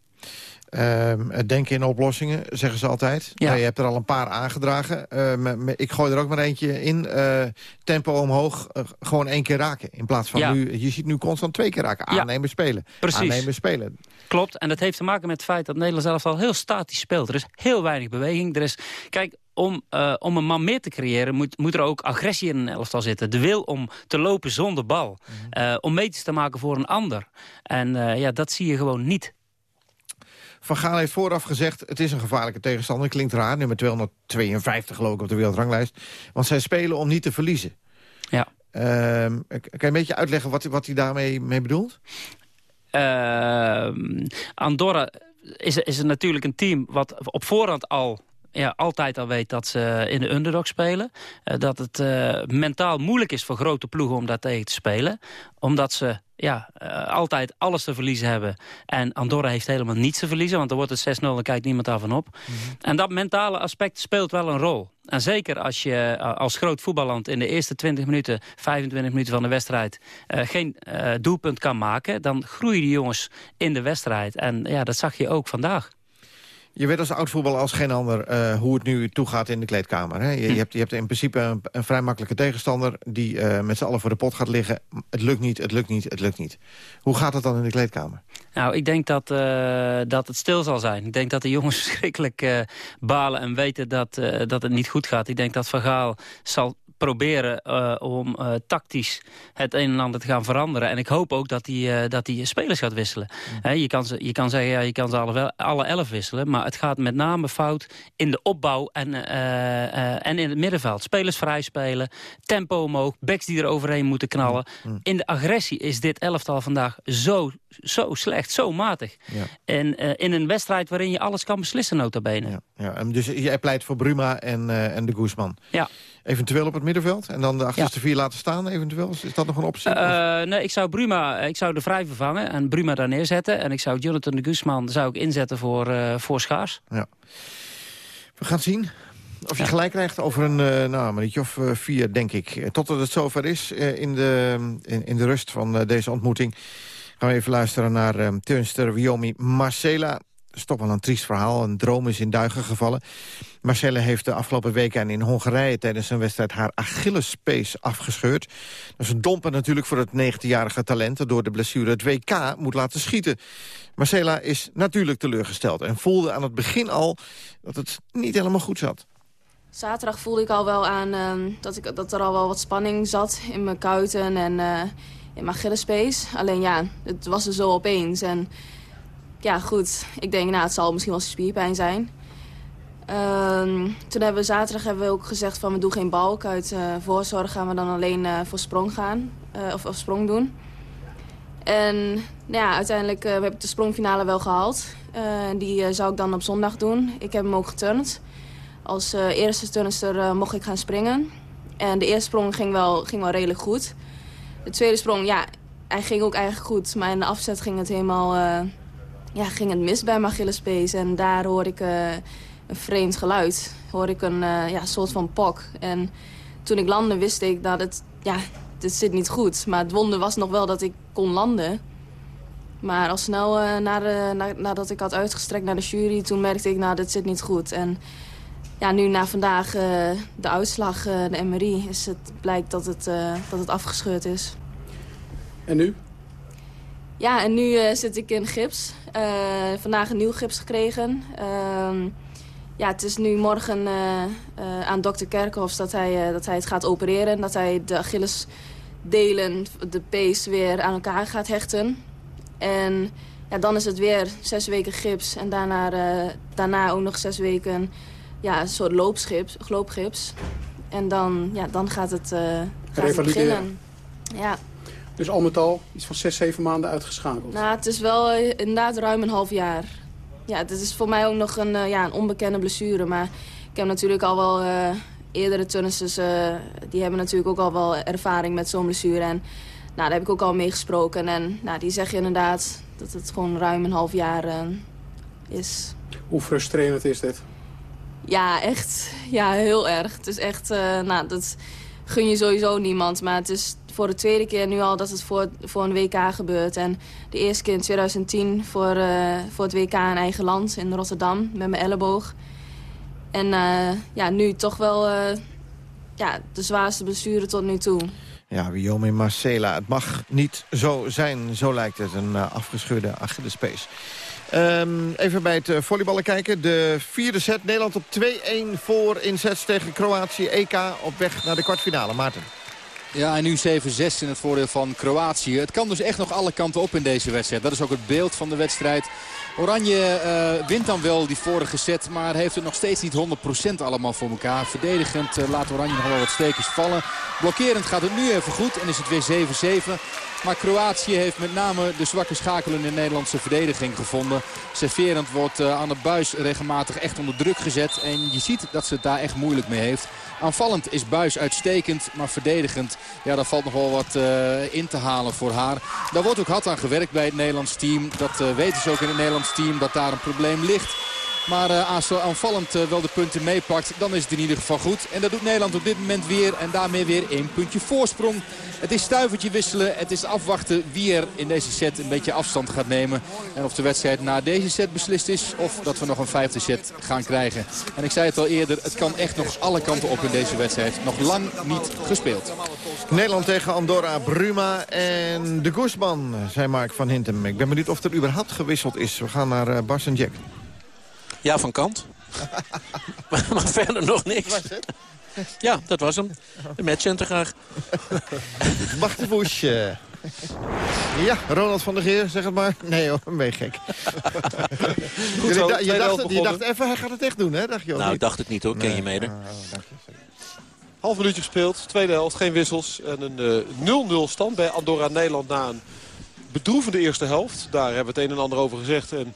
Uh, denken in oplossingen, zeggen ze altijd. Ja. Nou, je hebt er al een paar aangedragen. Uh, ik gooi er ook maar eentje in. Uh, tempo omhoog, gewoon één keer raken. In plaats van ja. nu, je ziet nu constant twee keer raken. Aannemen, ja. spelen. Precies. Aannemen, spelen. Klopt, en dat heeft te maken met het feit dat Nederland zelf al heel statisch speelt. Er is heel weinig beweging. Er is, kijk, om, uh, om een man meer te creëren moet, moet er ook agressie in een elftal zitten. De wil om te lopen zonder bal. Mm -hmm. uh, om meters te maken voor een ander. En uh, ja, dat zie je gewoon niet. Van Gaal heeft vooraf gezegd, het is een gevaarlijke tegenstander. Klinkt raar, nummer 252 geloof ik op de wereldranglijst. Want zij spelen om niet te verliezen. Ja. Ehm, kan je een beetje uitleggen wat, wat hij daarmee mee bedoelt? Ehm, Andorra is, is natuurlijk een team wat op voorhand al ja, altijd al weet dat ze in de underdog spelen. Uh, dat het uh, mentaal moeilijk is voor grote ploegen om daar tegen te spelen. Omdat ze ja, uh, altijd alles te verliezen hebben. En Andorra heeft helemaal niets te verliezen. Want dan wordt het 6-0, dan kijkt niemand daarvan op. Mm -hmm. En dat mentale aspect speelt wel een rol. En zeker als je als groot voetballand in de eerste 20 minuten, 25 minuten van de wedstrijd geen doelpunt kan maken, dan groeien die jongens in de wedstrijd. En ja, dat zag je ook vandaag. Je weet als oud-voetballer als geen ander uh, hoe het nu toegaat in de kleedkamer. Hè? Je, je, hebt, je hebt in principe een, een vrij makkelijke tegenstander... die uh, met z'n allen voor de pot gaat liggen. Het lukt niet, het lukt niet, het lukt niet. Hoe gaat het dan in de kleedkamer? Nou, ik denk dat, uh, dat het stil zal zijn. Ik denk dat de jongens verschrikkelijk balen en weten dat, dat het niet goed gaat. Ik denk dat Van Gaal zal proberen uh, om uh, tactisch het een en ander te gaan veranderen. En ik hoop ook dat hij uh, dat die spelers gaat wisselen. Mm. je, kan ze, je kan zeggen, ja, je kan ze alle, alle elf wisselen. Maar het gaat met name fout in de opbouw en, en in het middenveld. Spelers vrij spelen, tempo omhoog, backs die er overheen moeten knallen. Mm. Mm. In de agressie is dit elftal vandaag zo, zo slecht, zo matig. Ja. En in een wedstrijd waarin je alles kan beslissen, nota bene. Ja, ja. dus jij pleit voor Bruma en, en de Guzman. Ja. Eventueel op het middenveld? En dan de achterste vier laten staan eventueel? Is dat nog een optie? Uh, nee, ik zou Bruma, ik zou de vrij vervangen en Bruma daar neerzetten. En ik zou Jonathan de Guzman zou ik inzetten voor, voor Schaars. Ja. We gaan zien of je gelijk krijgt over een, uh, nou, minuutje of vier, denk ik. Totdat het zover is in, de, in, in de rust van deze ontmoeting... gaan we even luisteren naar uh, turnster Wiomi Marcela. Dat is toch wel een triest verhaal. Een droom is in duigen gevallen. Marcelle heeft de afgelopen weken in Hongarije... tijdens een wedstrijd haar Achillespees afgescheurd. Dat is een domper natuurlijk voor het 19-jarige talent... dat door de blessure het WK moet laten schieten. Marcella is natuurlijk teleurgesteld... en voelde aan het begin al dat het niet helemaal goed zat. Zaterdag voelde ik al wel aan uh, dat, ik, dat er al wel wat spanning zat in mijn kuiten en uh, in mijn Achillespees. Alleen ja, het was er zo opeens en ja, goed. Ik denk, nou, het zal misschien wel spierpijn zijn. Ehm, toen hebben we zaterdag hebben we ook gezegd van we doen geen balk. Uit uh, voorzorg gaan we dan alleen uh, voor sprong gaan. Uh, of, of, sprong doen. En nou ja, uiteindelijk heb ik de sprongfinale wel gehaald. die zou ik dan op zondag doen. Ik heb hem ook geturnd. Als eerste turnster mocht ik gaan springen. En de eerste sprong ging wel, ging wel redelijk goed. De tweede sprong, ja, hij ging ook eigenlijk goed. Maar in de afzet ging het helemaal ja, ging het mis bij mijn Achillespees. En daar hoorde ik uh, een vreemd geluid. Hoorde ik een uh, ja, soort van pok. En toen ik landde wist ik dat het, ja, dit zit niet goed. Maar het wonder was nog wel dat ik kon landen. Maar al snel nadat ik had uitgestrekt naar de jury... toen merkte ik, nou, dit zit niet goed. En ja, nu na vandaag de uitslag, de MRI... Is het, blijkt dat het, dat het afgescheurd is. En nu? Ja, en nu zit ik in gips. Vandaag een nieuw gips gekregen. Uh, ja, het is nu morgen aan dokter Kerkhoffs dat hij, dat hij het gaat opereren. Dat hij de Achillesdelen, de pees, weer aan elkaar gaat hechten. En ja, dan is het weer zes weken gips. En daarna, daarna ook nog zes weken ja, een soort loopsgips, loopgips. En dan, ja, dan gaat het, gaat het beginnen. Ja. Dus al met al iets van zes, zeven maanden uitgeschakeld. Nou, het is wel uh, inderdaad ruim een half jaar. Ja, het is voor mij ook nog een, uh, ja, een onbekende blessure. Maar ik heb natuurlijk al wel uh, eerdere tennissers... die hebben natuurlijk ook al wel ervaring met zo'n blessure. En nou, daar heb ik ook al mee gesproken. En nou, die zeggen inderdaad dat het gewoon ruim een half jaar is. Hoe frustrerend is dit? Ja, echt. Ja, heel erg. Het is echt... nou, dat gun je sowieso niemand. Maar het is voor de tweede keer nu al dat het voor, voor een WK gebeurt. En de eerste keer in 2010 voor, uh, voor het WK in eigen land in Rotterdam met mijn elleboog. En uh, ja, nu toch wel ja, de zwaarste blessure tot nu toe. Ja, Wiomi Marcela. Het mag niet zo zijn. Zo lijkt het, een afgescheurde Achillespees. Um, even bij het volleyballen kijken. De vierde set. Nederland op 2-1 voor in sets tegen Kroatië. EK op weg naar de kwartfinale. Maarten. Ja, en nu 7-6 in het voordeel van Kroatië. Het kan dus echt nog alle kanten op in deze wedstrijd. Dat is ook het beeld van de wedstrijd. Oranje uh, wint dan wel die vorige set, maar heeft het nog steeds niet 100% allemaal voor elkaar. Verdedigend uh, laat Oranje nog wel wat steekjes vallen. Blokkerend gaat het nu even goed en is het weer 7-7. Maar Kroatië heeft met name de zwakke schakelen in de Nederlandse verdediging gevonden. Serverend wordt uh, aan de buis regelmatig echt onder druk gezet. En je ziet dat ze het daar echt moeilijk mee heeft. Aanvallend is Buis uitstekend, maar verdedigend, ja, daar valt nog wel wat uh, in te halen voor haar. Daar wordt ook hard aan gewerkt bij het Nederlands team. Dat uh, weten ze ook in het Nederlands team, dat daar een probleem ligt. Maar uh, aanvallend uh, wel de punten meepakt, dan is het in ieder geval goed. En dat doet Nederland op dit moment weer. En daarmee weer één puntje voorsprong. Het is stuivertje wisselen. Het is afwachten wie er in deze set een beetje afstand gaat nemen. En of de wedstrijd na deze set beslist is. Of dat we nog een vijfde set gaan krijgen. En ik zei het al eerder, het kan echt nog alle kanten op in deze wedstrijd. Nog lang niet gespeeld. Nederland tegen Andorra, Bruma en de Guzman, zei Mark van Hintem. Ik ben benieuwd of er überhaupt gewisseld is. We gaan naar uh, Bas en Jack. Ja, van kant. maar, maar, verder nog niks. Ja, dat was hem. De matchcenter graag. Bush. Ja, Ronald van der Geer, zeg het maar. Nee hoor, ben je gek. Goed zo, je, dacht, je dacht even, hij gaat het echt doen, hè? Dacht je nou, ik dacht het niet hoor. Ken je mede. Oh, dank je. Half minuutje gespeeld, tweede helft, geen wissels. En een 0-0 uh, stand bij Andorra-Nederland na een bedroevende eerste helft. Daar hebben we het een en ander over gezegd. En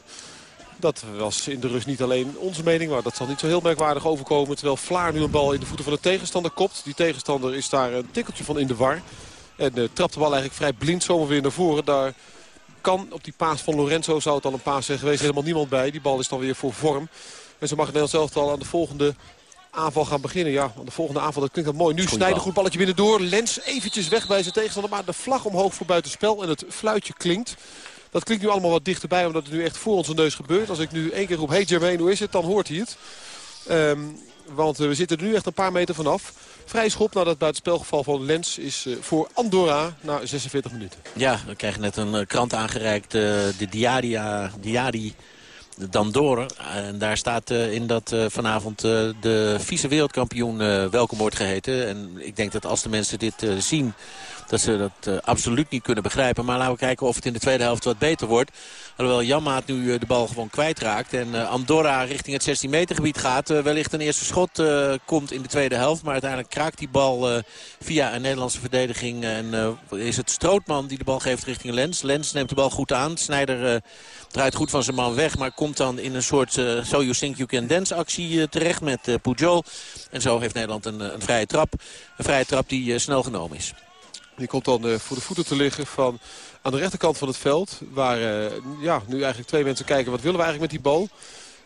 dat was in de rust niet alleen onze mening, maar dat zal niet zo heel merkwaardig overkomen. Terwijl Vlaar nu een bal in de voeten van de tegenstander kopt. Die tegenstander is daar een tikkeltje van in de war. En uh, trapt de bal eigenlijk vrij blind zomaar weer naar voren. Daar kan op die paas van Lorenzo, zou het al een paas zijn geweest, helemaal niemand bij. Die bal is dan weer voor vorm. En zo mag het Nederlands al aan de volgende aanval gaan beginnen. Ja, de volgende aanval, dat klinkt wel mooi. Nu snijden goed balletje binnendoor. Lens eventjes weg bij zijn tegenstander. Maar de vlag omhoog voor buitenspel en het fluitje klinkt. Dat klinkt nu allemaal wat dichterbij, omdat het nu echt voor onze neus gebeurt. Als ik nu één keer roep, hey Jermaine, hoe is het? Dan hoort hij het. Um, want we zitten er nu echt een paar meter vanaf. Vrij schop na dat buitenspelgeval van Lens is uh, voor Andorra na 46 minuten. Ja, we krijgen net een uh, krant aangereikt. De Diaria, Diari. En daar staat in dat vanavond de vice-wereldkampioen welkom wordt geheten. En ik denk dat als de mensen dit zien, dat ze dat absoluut niet kunnen begrijpen. Maar laten we kijken of het in de tweede helft wat beter wordt. Alhoewel Janmaat nu de bal gewoon kwijtraakt. En Andorra richting het 16 meter gebied gaat. wellicht een eerste schot komt in de tweede helft. Maar uiteindelijk kraakt die bal via een Nederlandse verdediging. En is het Strootman die de bal geeft richting Lens. Lens neemt de bal goed aan. Snijder draait goed van zijn man weg. Maar komt dan in een soort So You Think You Can Dance actie terecht met Pujol. En zo heeft Nederland een, een vrije trap. Een vrije trap die snel genomen is. Die komt dan voor de voeten te liggen van aan de rechterkant van het veld. Waar ja, nu eigenlijk twee mensen kijken wat willen we eigenlijk met die bal.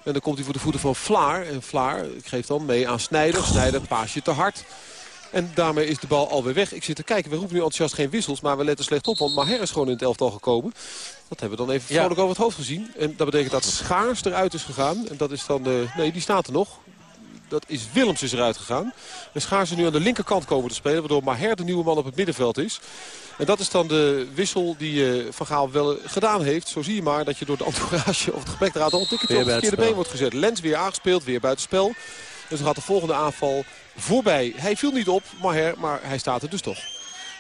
En dan komt hij voor de voeten van Vlaar. En Vlaar geeft dan mee aan Snijder. Snijder paasje te hard. En daarmee is de bal alweer weg. Ik zit te kijken. We roepen nu enthousiast geen wissels. Maar we letten slecht op. Want Maher is gewoon in het elftal gekomen. Dat hebben we dan even vrolijk over het hoofd gezien. En dat betekent dat Schaars eruit is gegaan. En dat is dan de... Nee, die staat er nog. Dat is Willems is eruit gegaan. En Schaars is nu aan de linkerkant komen te spelen. Waardoor Maher de nieuwe man op het middenveld is. En dat is dan de wissel die uh, Van Gaal wel gedaan heeft. Zo zie je maar dat je door de entourage of het eruit al een tikketje op het verkeerde been wordt gezet. Lens weer aangespeeld, weer buitenspel. Dus dan gaat de volgende aanval voorbij. Hij viel niet op, Maher, maar hij staat er dus toch.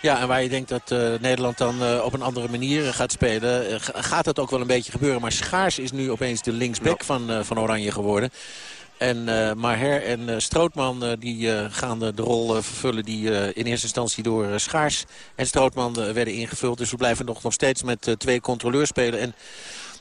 Ja, en waar je denkt dat uh, Nederland dan uh, op een andere manier gaat spelen... Gaat dat ook wel een beetje gebeuren. Maar Schaars is nu opeens de linksback van, van Oranje geworden. En uh, en Strootman die gaan de rol vervullen die in eerste instantie door Schaars en Strootman werden ingevuld. Dus we blijven nog, nog steeds met twee controleurs spelen. En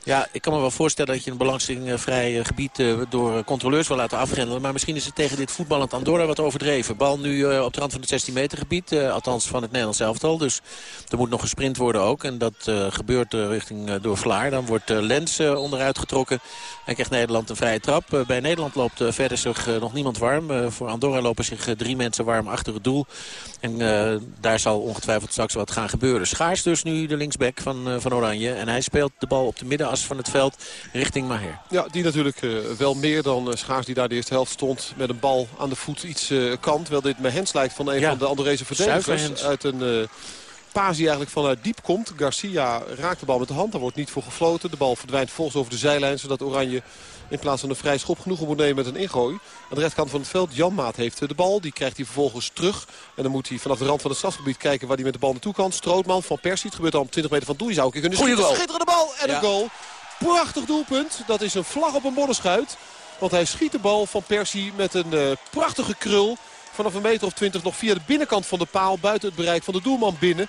ja, ik kan me wel voorstellen dat je een belastingvrij gebied eh, door controleurs wil laten afgrendelen. Maar misschien is het tegen dit voetballend Andorra wat overdreven. Bal nu eh, op de rand van het 16 meter gebied. Eh, althans van het Nederlands elftal. Dus er moet nog gesprint worden ook. En dat gebeurt richting door Vlaar. Dan wordt Lens onderuit getrokken. En krijgt Nederland een vrije trap. bij Nederland loopt verder zich nog niemand warm. voor Andorra lopen zich drie mensen warm achter het doel. En daar zal ongetwijfeld straks wat gaan gebeuren. Schaars dus nu de linksback van, van Oranje. En hij speelt de bal op de van het veld richting Maher. Ja, die natuurlijk uh, wel meer dan uh, Schaars die daar de eerste helft stond. Met een bal aan de voet iets uh, kant. Terwijl dit met lijkt van een van de Andorese verdedigers. Uit een paas die eigenlijk vanuit diep komt. Garcia raakt de bal met de hand. Daar wordt niet voor gefloten. De bal verdwijnt volgens over de zijlijn. Zodat Oranje in plaats van een vrij schop genoeg moet nemen met een ingooi. Aan de rechterkant van het veld, Jan Maat heeft de bal. Die krijgt hij vervolgens terug. En dan moet hij vanaf de rand van het strafgebied kijken waar hij met de bal naartoe kan. Strootman van Persie. Het gebeurt al op 20 meter van Doei zou ik kunnen schieten. Schitterende bal en een goal. Prachtig doelpunt. Dat is een vlag op een modderschuit. Want hij schiet de bal van Persie met een uh, prachtige krul. Vanaf een meter of twintig nog via de binnenkant van de paal. Buiten het bereik van de doelman binnen.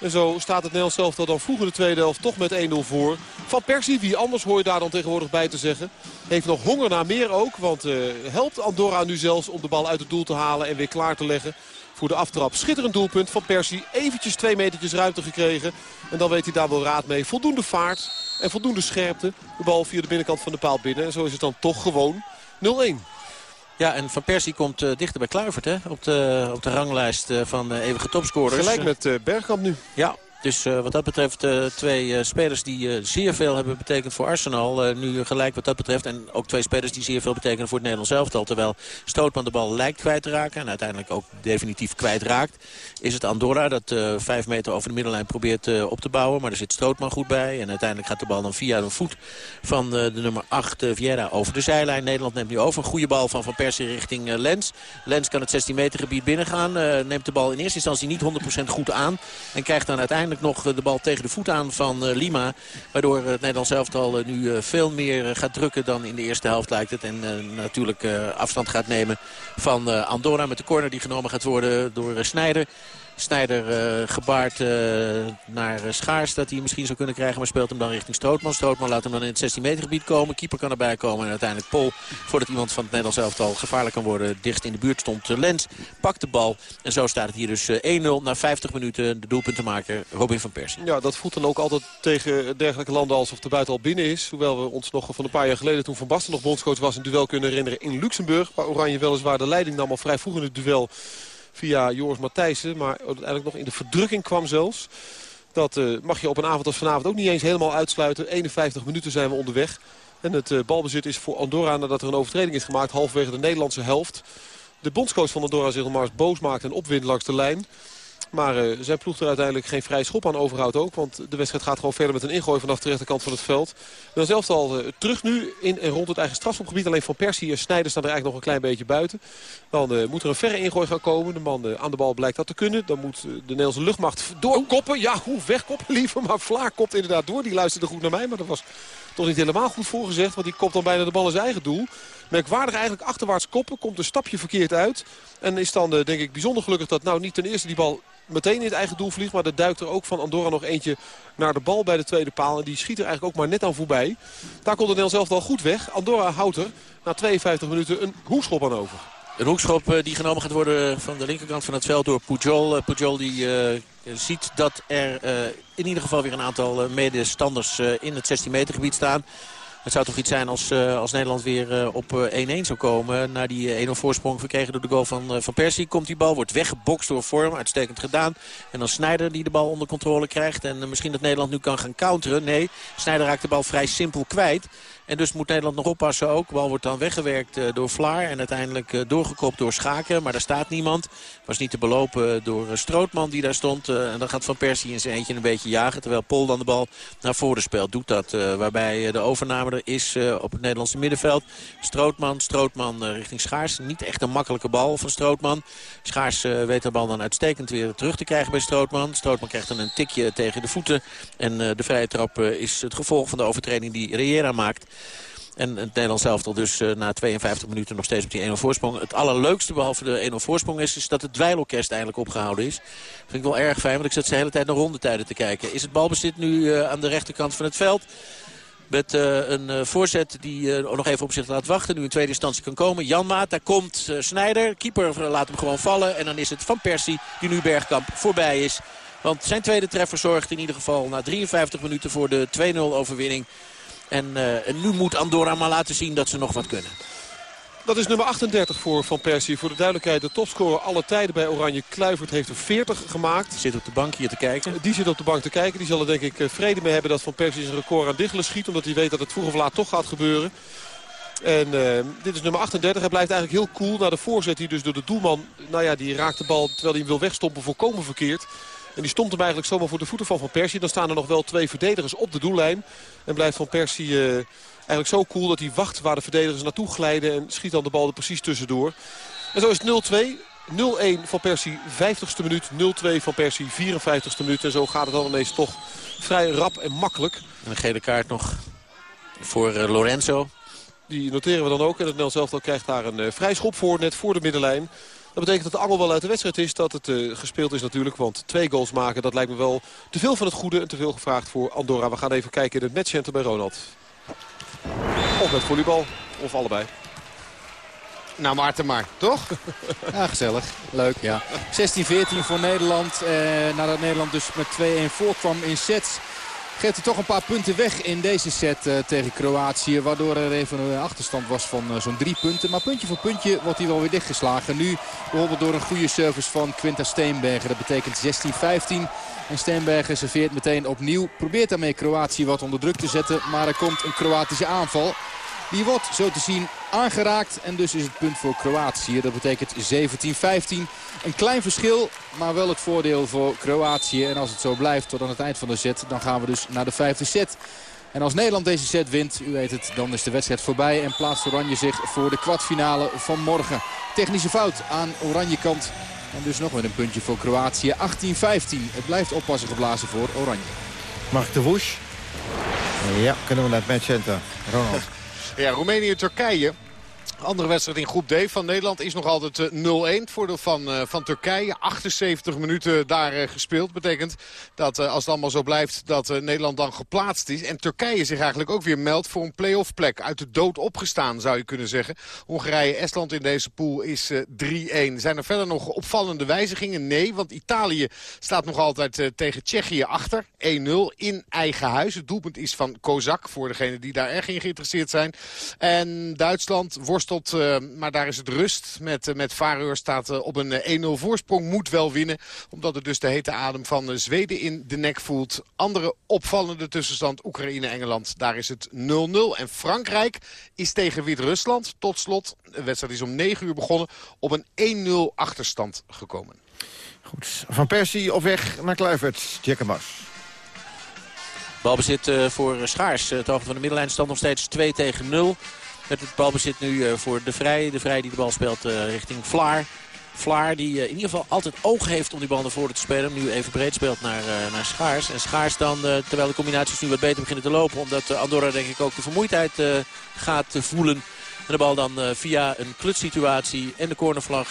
En zo staat het Nederlands zelf dan vroeg in de tweede helft toch met 1-0 voor. Van Persie, wie anders hoor je daar dan tegenwoordig bij te zeggen. Heeft nog honger naar meer ook. Want uh, helpt Andorra nu zelfs om de bal uit het doel te halen en weer klaar te leggen voor de aftrap. Schitterend doelpunt van Persie. Eventjes twee metertjes ruimte gekregen. En dan weet hij daar wel raad mee. Voldoende vaart en voldoende scherpte. De bal via de binnenkant van de paal binnen. En zo is het dan toch gewoon 0-1. Ja, en Van Persie komt uh, dichter bij Kluivert hè? Op, de, op de ranglijst uh, van uh, eeuwige topscorers. Gelijk met Bergkamp nu. Ja, dus uh, wat dat betreft uh, twee uh, spelers die zeer veel hebben betekend voor Arsenal. nu gelijk wat dat betreft. En ook twee spelers die zeer veel betekenen voor het Nederlands elftal. Terwijl Stootman de bal lijkt kwijt te raken. En uiteindelijk ook definitief kwijtraakt. Is het Andorra dat vijf meter over de middenlijn probeert op te bouwen. Maar er zit Stootman goed bij. En uiteindelijk gaat de bal dan via de voet van de nummer 8 Vieira over de zijlijn. Nederland neemt nu over. Een goede bal van Van Persie richting Lens. Lens kan het 16 meter gebied binnengaan. neemt de bal in eerste instantie niet 100% goed aan. En krijgt dan uiteindelijk nog de bal tegen de voet aan van eh, Lima. Waardoor het Nederlands elftal eh, nu eh, veel meer gaat drukken dan in de eerste helft lijkt het. En natuurlijk afstand gaat nemen van Andorra met de corner die genomen gaat worden door Snijder. Snijder uh, gebaard uh, naar Schaars dat hij misschien zou kunnen krijgen. Maar speelt hem dan richting Strootman. Strootman laat hem dan in het 16 meter gebied komen. Keeper kan erbij komen. En uiteindelijk Pol, voordat iemand van het Nederlands elftal gevaarlijk kan worden. Dicht in de buurt stond Lens. Pakt de bal. En zo staat het hier dus 1-0 na 50 minuten. De doelpuntenmaker Robin van Persie. Ja, dat voelt dan ook altijd tegen dergelijke landen alsof de buiten al binnen is. Hoewel we ons nog van een paar jaar geleden toen Van Basten nog bondscoach was... een duel kunnen herinneren in Luxemburg. Waar Oranje weliswaar de leiding nam al vrij vroeg in het duel via Joris Matthijssen. Maar uiteindelijk nog in de verdrukking kwam zelfs. Dat uh, mag je op een avond als vanavond ook niet eens helemaal uitsluiten. 51 minuten zijn we onderweg. En het uh, balbezit is voor Andorra nadat er een overtreding is gemaakt. Halverwege de Nederlandse helft. De bondscoach van Andorra zich nog maar eens boos maakt en opwint langs de lijn. Maar uh, zijn ploeg er uiteindelijk geen vrij schop aan overhoudt ook. Want de wedstrijd gaat gewoon verder met een ingooi vanaf de rechterkant van het veld. Dan zelfs al uh, terug nu in en rond het eigen strafschopgebied. Alleen van Persie en Snijder staan er eigenlijk nog een klein beetje buiten. Dan uh, moet er een verre ingooi gaan komen. De man aan de bal blijkt dat te kunnen. Dan moet de Nederlandse luchtmacht doorkoppen. Ja, hoe wegkoppen liever. Maar Vlaar kopt inderdaad door. Die luisterde goed naar mij. Maar dat was toch niet helemaal goed voorgezegd. Want die kopt dan bijna de bal in zijn eigen doel. Merkwaardig eigenlijk achterwaarts koppen. Komt een stapje verkeerd uit. En is dan denk ik bijzonder gelukkig dat nou niet ten eerste die bal meteen in het eigen doel vliegt. Maar er duikt er ook van Andorra nog eentje naar de bal bij de tweede paal. En die schiet er eigenlijk ook maar net aan voorbij. Daar komt het zelf al goed weg. Andorra houdt er na 52 minuten een hoekschop aan over. Een hoekschop eh, die genomen gaat worden van de linkerkant van het veld door Pujol. Eh, Pujol die uh, ziet dat er in ieder geval weer een aantal medestanders in het 16 meter gebied staan. Het zou toch iets zijn als, uh, als Nederland weer uh, op 1-1 uh, zou komen. Na die 1-0 voorsprong verkregen door de goal van, van Persie. Komt die bal, wordt weggebokst door Vorm. Uitstekend gedaan. En dan Snijder die de bal onder controle krijgt. En misschien dat Nederland nu kan gaan counteren. Nee, Snijder raakt de bal vrij simpel kwijt. En dus moet Nederland nog oppassen ook. Bal wordt dan weggewerkt uh, door Vlaar. En uiteindelijk uh, doorgekopt door Schaken. Maar daar staat niemand. Was niet te belopen door uh, Strootman die daar stond. en dan gaat Van Persie in zijn eentje een beetje jagen. Terwijl Pol dan de bal naar voren speelt. Doet dat. waarbij de overname er is op het Nederlandse middenveld. Strootman. Strootman richting Schaars. Niet echt een makkelijke bal van Strootman. Schaars weet de bal dan uitstekend weer terug te krijgen bij Strootman. Strootman krijgt dan een tikje tegen de voeten. En de vrije trap is het gevolg van de overtreding die Riera maakt. En het Nederlands elftal dus uh, na 52 minuten nog steeds op die 1-0 voorsprong. Het allerleukste behalve de 1-0 voorsprong is, is dat het dweilorkest eindelijk opgehouden is. Dat vind ik wel erg fijn, want ik zat de hele tijd naar rondetijden te kijken. Is het balbezit nu uh, aan de rechterkant van het veld? Met uh, een voorzet die nog even op zich laat wachten. Nu in tweede instantie kan komen. Jan Maat, daar komt Snijder. Keeper laat hem gewoon vallen. En dan is het Van Persie die nu Bergkamp voorbij is. Want zijn tweede treffer zorgt in ieder geval na 53 minuten voor de 2-0 overwinning en, uh, en nu moet Andorra maar laten zien dat ze nog wat kunnen. Dat is nummer 38 voor Van Persie. Voor de duidelijkheid, de topscorer alle tijden bij Oranje. Kluivert heeft er 40 gemaakt. Zit op de bank hier te kijken. Die zit op de bank te kijken. Die zal er denk ik eh, vrede mee hebben dat Van Persie zijn record aan diggelen schiet. Omdat hij weet dat het vroeg of laat toch gaat gebeuren. En uh, dit is nummer 38. Hij blijft eigenlijk heel cool. Na de voorzet die dus door de doelman... Nou ja, die raakt de bal terwijl hij hem wil wegstompen volkomen verkeerd. En die stond hem eigenlijk zomaar voor de voeten van Van Persie. Dan staan er nog wel twee verdedigers op de doellijn. En blijft Van Persie uh, eigenlijk zo cool dat hij wacht waar de verdedigers naartoe glijden. En schiet dan de bal er precies tussendoor. En zo is het 0-2. 0-1 van Persie 50ste minuut. 0-2 van Persie 54ste minuut. En zo gaat het dan ineens toch vrij rap en makkelijk. En een gele kaart nog voor uh, Lorenzo. Die noteren we dan ook. En het Nel zelf krijgt daar een uh, vrij schop voor, net voor de middenlijn. Dat betekent dat de angel wel uit de wedstrijd is. Dat het gespeeld is natuurlijk. Want twee goals maken, dat lijkt me wel te veel van het goede. En te veel gevraagd voor Andorra. We gaan even kijken in het matchcenter bij Ronald. Of met volleybal. Of allebei. Nou, Maarten maar, toch? Ja, gezellig. Leuk, ja. 16-14 voor Nederland. Eh, nadat Nederland dus met 2-1 voorkwam in sets... geeft hij toch een paar punten weg in deze set uh, tegen Kroatië. Waardoor er even een achterstand was van uh, zo'n drie punten. Maar puntje voor puntje wordt hij wel weer dichtgeslagen. Nu bijvoorbeeld door een goede service van Quinta Steenbergen. Dat betekent 16-15. En Steenbergen serveert meteen opnieuw. Probeert daarmee Kroatië wat onder druk te zetten. Maar er komt een Kroatische aanval. Die wordt zo te zien aangeraakt. En dus is het punt voor Kroatië. Dat betekent 17-15. Een klein verschil, maar wel het voordeel voor Kroatië. En als het zo blijft tot aan het eind van de set, dan gaan we dus naar de vijfde set. En als Nederland deze set wint, u weet het, dan is de wedstrijd voorbij. En plaatst Oranje zich voor de kwartfinale van morgen. Technische fout aan Oranje kant. En dus nog weer een puntje voor Kroatië. 18-15. Het blijft oppassen geblazen voor Oranje. Mag de woesh? Ja, kunnen we naar het matchcenter. Ronald. Ja, Roemenië-Turkije. Andere wedstrijd in groep D van Nederland is nog altijd 0-1. Eh, voordeel van, uh, van Turkije. 78 minuten daar uh, gespeeld. Betekent dat als het allemaal zo blijft dat Nederland dan geplaatst is. En Turkije zich eigenlijk ook weer meldt voor een play-off plek. Uit de dood opgestaan zou je kunnen zeggen. Hongarije-Estland in deze pool is 3-1. Zijn er verder nog opvallende wijzigingen? Nee, want Italië staat nog altijd tegen Tsjechië achter. 1-0 in eigen huis. Het doelpunt is van Kozak voor degenen die daar erg in geïnteresseerd zijn. En Duitsland worstelt tot, uh, maar daar is het rust. Met, uh, met Vareur staat uh, op een 1-0 voorsprong. Moet wel winnen. Omdat het dus de hete adem van Zweden in de nek voelt. Andere opvallende tussenstand Oekraïne-Engeland. Daar is het 0-0. En Frankrijk is tegen Wit-Rusland. Tot slot, de wedstrijd is om 9 uur begonnen. Op een 1-0 achterstand gekomen. Goed. Van Persie op weg naar Kluivert. Tjekkenbas. Balbezit uh, voor Schaars. Het hoogte van de middenlijn stand nog steeds 2 tegen 0. Met het balbezit nu uh, voor De Vrij. De Vrij die de bal speelt uh, richting Vlaar. Vlaar die uh, in ieder geval altijd oog heeft om die bal naar voren te spelen. Nu even breed speelt naar, naar Schaars. En Schaars dan, terwijl de combinaties nu wat beter beginnen te lopen. Omdat Andorra denk ik ook de vermoeidheid gaat voelen. En de bal dan via een klutsituatie en de cornervlag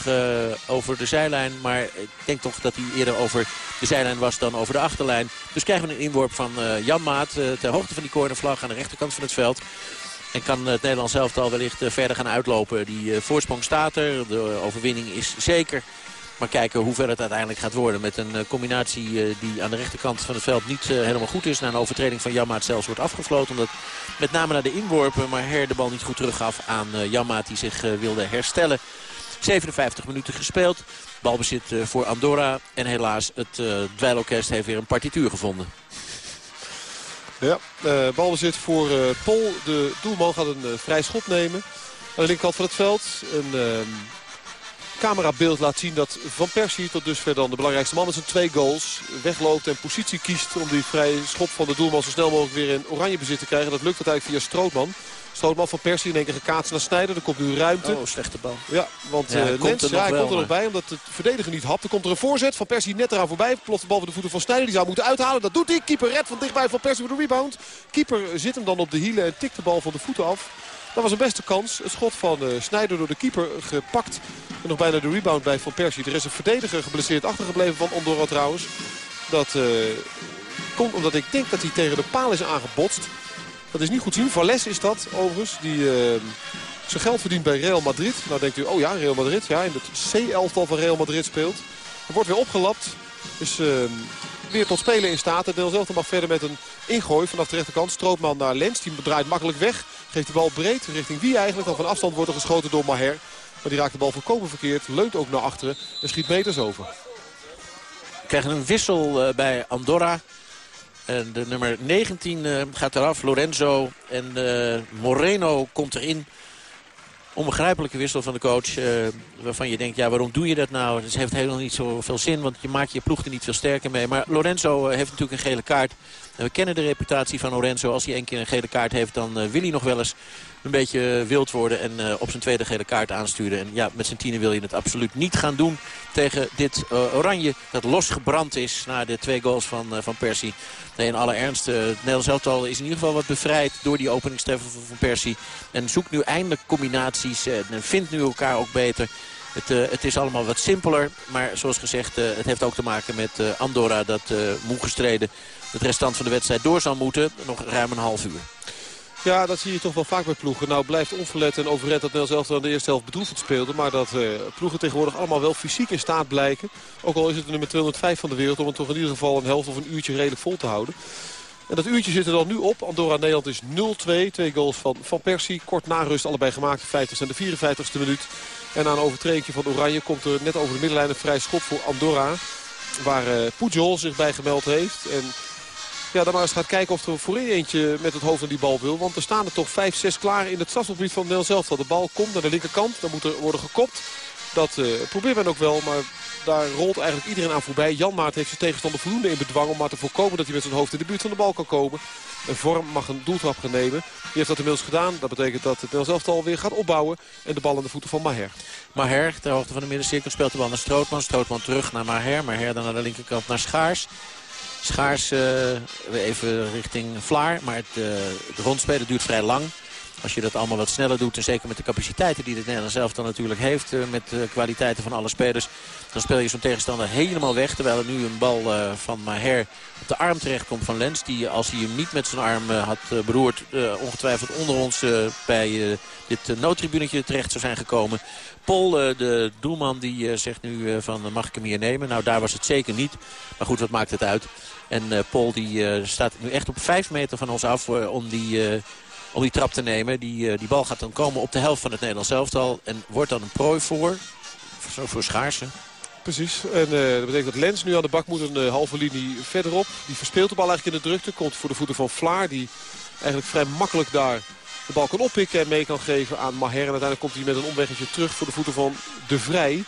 over de zijlijn. Maar ik denk toch dat hij eerder over de zijlijn was dan over de achterlijn. Dus krijgen we een inworp van Jan Maat ter hoogte van die cornervlag aan de rechterkant van het veld. En kan het Nederlands elftal wellicht eh, verder gaan uitlopen. Die eh, voorsprong staat er. De overwinning is zeker. Maar kijken hoe ver het uiteindelijk gaat worden. Met een eh, combinatie die aan de rechterkant van het veld niet helemaal goed is. Na een overtreding van Jammaat zelfs wordt afgefloten. Omdat met name naar de inworpen maar Her de bal niet goed teruggaf aan Jammaat die zich wilde herstellen. 57 minuten gespeeld. Balbezit voor Andorra. En helaas het dweilorkest heeft weer een partituur gevonden. Ja, uh, balbezit voor uh, Pol. De doelman gaat een uh, vrij schot nemen. Aan de linkerkant van het veld. Een uh, camerabeeld laat zien dat Van Persie tot dusver dan de belangrijkste man met zijn twee goals wegloopt en positie kiest om die vrije schop van de doelman zo snel mogelijk weer in oranje bezit te krijgen. Dat lukt uiteindelijk via Strootman. Strootman van Persie in één keer gekaatst naar Snijder. Er komt nu ruimte. Oh, slechte bal. Ja, want ja, Lens, ja, hij komt er nog bij omdat het verdediger niet hapt. Er komt er een voorzet. Van Persie net eraan voorbij. Ploft de bal voor de voeten van Snijder. Die zou moeten uithalen. Dat doet hij. Keeper red van dichtbij van Persie voor de rebound. Keeper zit hem dan op de hielen en tikt de bal van de voeten af. Dat was een beste kans. Het schot van uh, Snijder door de keeper gepakt. En nog bijna de rebound bij Van Persie. Er is een verdediger geblesseerd achtergebleven van Andorra trouwens. Dat uh, komt omdat ik denk dat hij tegen de paal is aangebotst. Dat is niet goed zien. Valles is dat overigens. Die uh, zijn geld verdient bij Real Madrid. Nou denkt u, oh ja, Real Madrid. Ja, in het C-elftal van Real Madrid speelt. Er wordt weer opgelapt. Is uh, weer tot spelen in staat. Het zelf mag verder met een ingooi vanaf de rechterkant. Strootman naar Lens. Die draait makkelijk weg. Geeft de bal breed. Richting wie eigenlijk. Dan van afstand wordt er geschoten door Maher. Maar die raakt de bal volkomen verkeerd. Leunt ook naar achteren. En schiet meters over. We krijgen een wissel uh, bij Andorra. En de nummer 19 uh, gaat eraf, Lorenzo. En uh, Moreno komt erin. Onbegrijpelijke wissel van de coach. Waarvan je denkt, ja, waarom doe je dat nou? Het heeft helemaal niet zoveel zin, want je maakt je ploeg er niet veel sterker mee. Maar Lorenzo heeft natuurlijk een gele kaart. En we kennen de reputatie van Lorenzo. Als hij één keer een gele kaart heeft, dan wil hij nog wel eens een beetje wild worden en op zijn tweede gele kaart aansturen. En ja, met zijn tienen wil je het absoluut niet gaan doen tegen dit Oranje. Dat losgebrand is na de twee goals van, van Persie. Nee, in alle ernst, het Nederlands elftal is in ieder geval wat bevrijd door die openingstreffer van Persie. En zoekt nu eindelijk combinaties en vindt nu elkaar ook beter. Het, het is allemaal wat simpeler. Maar zoals gezegd, het heeft ook te maken met Andorra dat moe gestreden het restant van de wedstrijd door zal moeten. Nog ruim een half uur. Ja, dat zie je toch wel vaak bij ploegen. Nou blijft onverlet en overred dat Nels zelf aan de eerste helft bedroefd speelde. Maar dat uh, ploegen tegenwoordig allemaal wel fysiek in staat blijken. Ook al is het de nummer 205 van de wereld om het toch in ieder geval een helft of een uurtje redelijk vol te houden. En dat uurtje zit er dan nu op. Andorra-Nederland is 0-2. Twee goals van Van Persie. Kort na rust allebei gemaakt. De 50ste en de 54ste minuut. En na een overtreding van Oranje komt er net over de middenlijn een vrij schop voor Andorra. Waar uh, Pujol zich bij gemeld heeft. En ja, dan maar eens gaat kijken of er voorin eentje met het hoofd aan die bal wil. Want er staan er toch 5, 6 klaar in het strafgebied van Nel zelf. De bal komt naar de linkerkant. Dan moet er worden gekopt. Dat uh, probeert men ook wel, maar daar rolt eigenlijk iedereen aan voorbij. Jan Maart heeft zijn tegenstander voldoende in bedwang om maar te voorkomen dat hij met zijn hoofd in de buurt van de bal kan komen. Een vorm mag een doeltrap gaan nemen. Die heeft dat inmiddels gedaan. Dat betekent dat het Nel zelf alweer gaat opbouwen. En de bal aan de voeten van Maher. Maher, ter hoogte van de middencirkel, speelt de bal naar Strootman. Strootman terug naar Maher. Maher dan naar de linkerkant naar Schaars. Schaars uh, even richting Vlaar. Maar het, uh, het rondspelen duurt vrij lang. Als je dat allemaal wat sneller doet, en zeker met de capaciteiten die het Nederlands zelf dan natuurlijk heeft... Uh, met de kwaliteiten van alle spelers, dan speel je zo'n tegenstander helemaal weg. Terwijl er nu een bal uh, van Maher op de arm terechtkomt van Lens. Die als hij hem niet met zijn arm uh, had beroerd, ongetwijfeld onder ons bij dit noodtribunetje terecht zou zijn gekomen. Pol, de doelman, die zegt nu van mag ik hem hier nemen? Nou, daar was het zeker niet. Maar goed, wat maakt het uit? En Paul die, staat nu echt op 5 meter van ons af om, die, om die trap te nemen. Die, die bal gaat dan komen op de helft van het Nederlands elftal. En wordt dan een prooi voor, voor, voor Schaarsen. Precies. En dat betekent dat Lens nu aan de bak moet een halve linie verderop. Die verspeelt de bal eigenlijk in de drukte. Komt voor de voeten van Vlaar. Die eigenlijk vrij makkelijk daar de bal kan oppikken en mee kan geven aan Maher. En uiteindelijk komt hij met een omweggetje terug voor de voeten van De Vrij.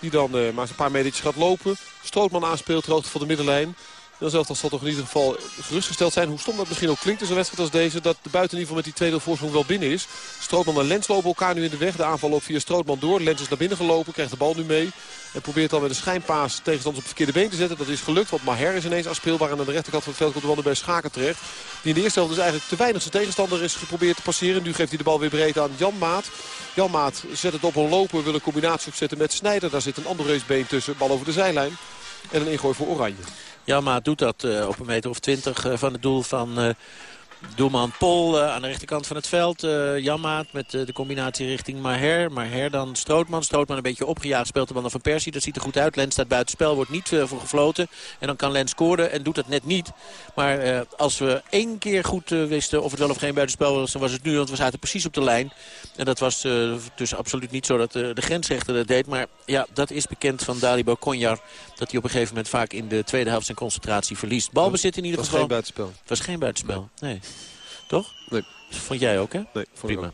Die dan maar eens een paar metertjes gaat lopen. Strootman aanspeelt, hoogte van de middenlijn. Dan zelf zal toch in ieder geval gerustgesteld zijn. Hoe stom dat misschien ook klinkt in zo'n wedstrijd als deze. Dat de buiten in ieder geval met die tweede voorsprong wel binnen is. Strootman en Lens lopen elkaar nu in de weg. De aanval loopt via Strootman door. Lens is naar binnen gelopen. Krijgt de bal nu mee. En probeert dan met een schijnpaas tegenstanders op het verkeerde been te zetten. Dat is gelukt. Want Maher is ineens afspeelbaar. En aan de rechterkant van het veld komt de bal bij Schaken terecht. Die in de eerste helft dus eigenlijk te weinig zijn tegenstander is geprobeerd te passeren. Nu geeft hij de bal weer breed aan Jan Maat. Jan Maat zet het op een loper. Wil een combinatie opzetten met Snijder. Daar zit een ander reusbeen tussen. Bal over de zijlijn. En een ingooi voor Oranje. Jamma doet dat uh, op een meter of twintig uh, van het doel van uh, doelman Pol aan de rechterkant van het veld. Jammaat met de combinatie richting Maher. Maher dan Strootman. Strootman een beetje opgejaagd speelt de bal van Persie. Dat ziet er goed uit. Lens staat buitenspel, wordt niet voor gefloten. En dan kan Lens scoren en doet dat net niet. Maar als we één keer goed wisten of het wel of geen buitenspel was... dan was het nu, want we zaten precies op de lijn. En dat was dus absoluut niet zo dat de grensrechter dat deed. Maar ja, dat is bekend van Dalibo Konjar dat hij op een gegeven moment vaak in de tweede helft zijn concentratie verliest. Balbezit in ieder geval. Het was geen buitenspel. Het was geen buitenspel, nee. Toch? Nee. Vond jij ook, hè? Nee, prima.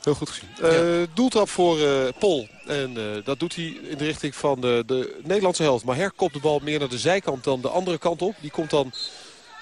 Heel goed gezien. Uh, doeltrap voor uh, Pol. En uh, dat doet hij in de richting van de, de Nederlandse helft. Maar herkopt de bal meer naar de zijkant dan de andere kant op. Die komt dan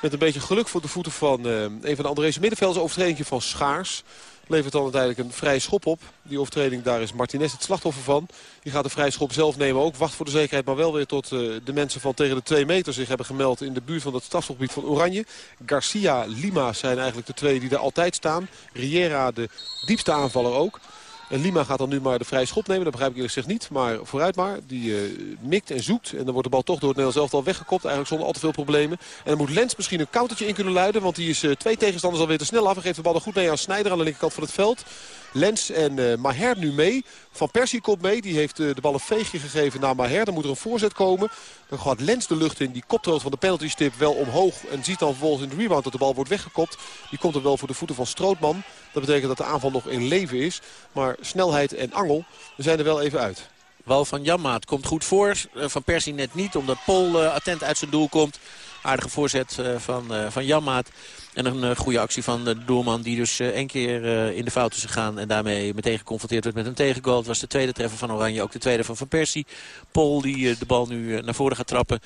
met een beetje geluk voor de voeten van een van de Andrese middenvelders. Overtreding van Schaars. Levert dan uiteindelijk een vrije schop op. Die overtreding, daar is Martinez het slachtoffer van. Die gaat de vrije schop zelf nemen ook. Wacht voor de zekerheid, maar wel weer tot uh, de mensen van tegen de 2 meter zich hebben gemeld... in de buurt van het strafschopgebied van Oranje. Garcia, Lima zijn eigenlijk de twee die er altijd staan. Riera, de diepste aanvaller ook. En Lima gaat dan nu maar de vrije schop nemen. Dat begrijp ik eerlijk gezegd niet. Maar vooruit maar. Die uh, mikt en zoekt. En dan wordt de bal toch door het Nederlands elftal weggekopt. Eigenlijk zonder al te veel problemen. En dan moet Lens misschien een countertje in kunnen luiden. Want die is uh, twee tegenstanders alweer te snel af. En geeft de bal er goed mee aan Snijder aan de linkerkant van het veld. Lens en uh, Maher nu mee. Van Persie komt mee. Die heeft de bal een veegje gegeven naar Maher. Dan moet er een voorzet komen. Dan gaat Lens de lucht in. Die kopt rood van de penalty stip wel omhoog. En ziet dan vervolgens in de rebound dat de bal wordt weggekopt. Die komt er wel voor de voeten van Strootman. Dat betekent dat de aanval nog in leven is. Maar snelheid en angel zijn er wel even uit. Wal van Jammaat komt goed voor. Eh, van Persie net niet, omdat Pol attent uit zijn doel komt. Aardige voorzet van, van Jammaat. En een goede actie van de doelman die dus één keer in de fout is gegaan. En daarmee meteen geconfronteerd werd met een tegengoal. Het was de tweede treffer van Oranje, ook de tweede van Van Persie. Pol die de bal nu naar voren gaat trappen.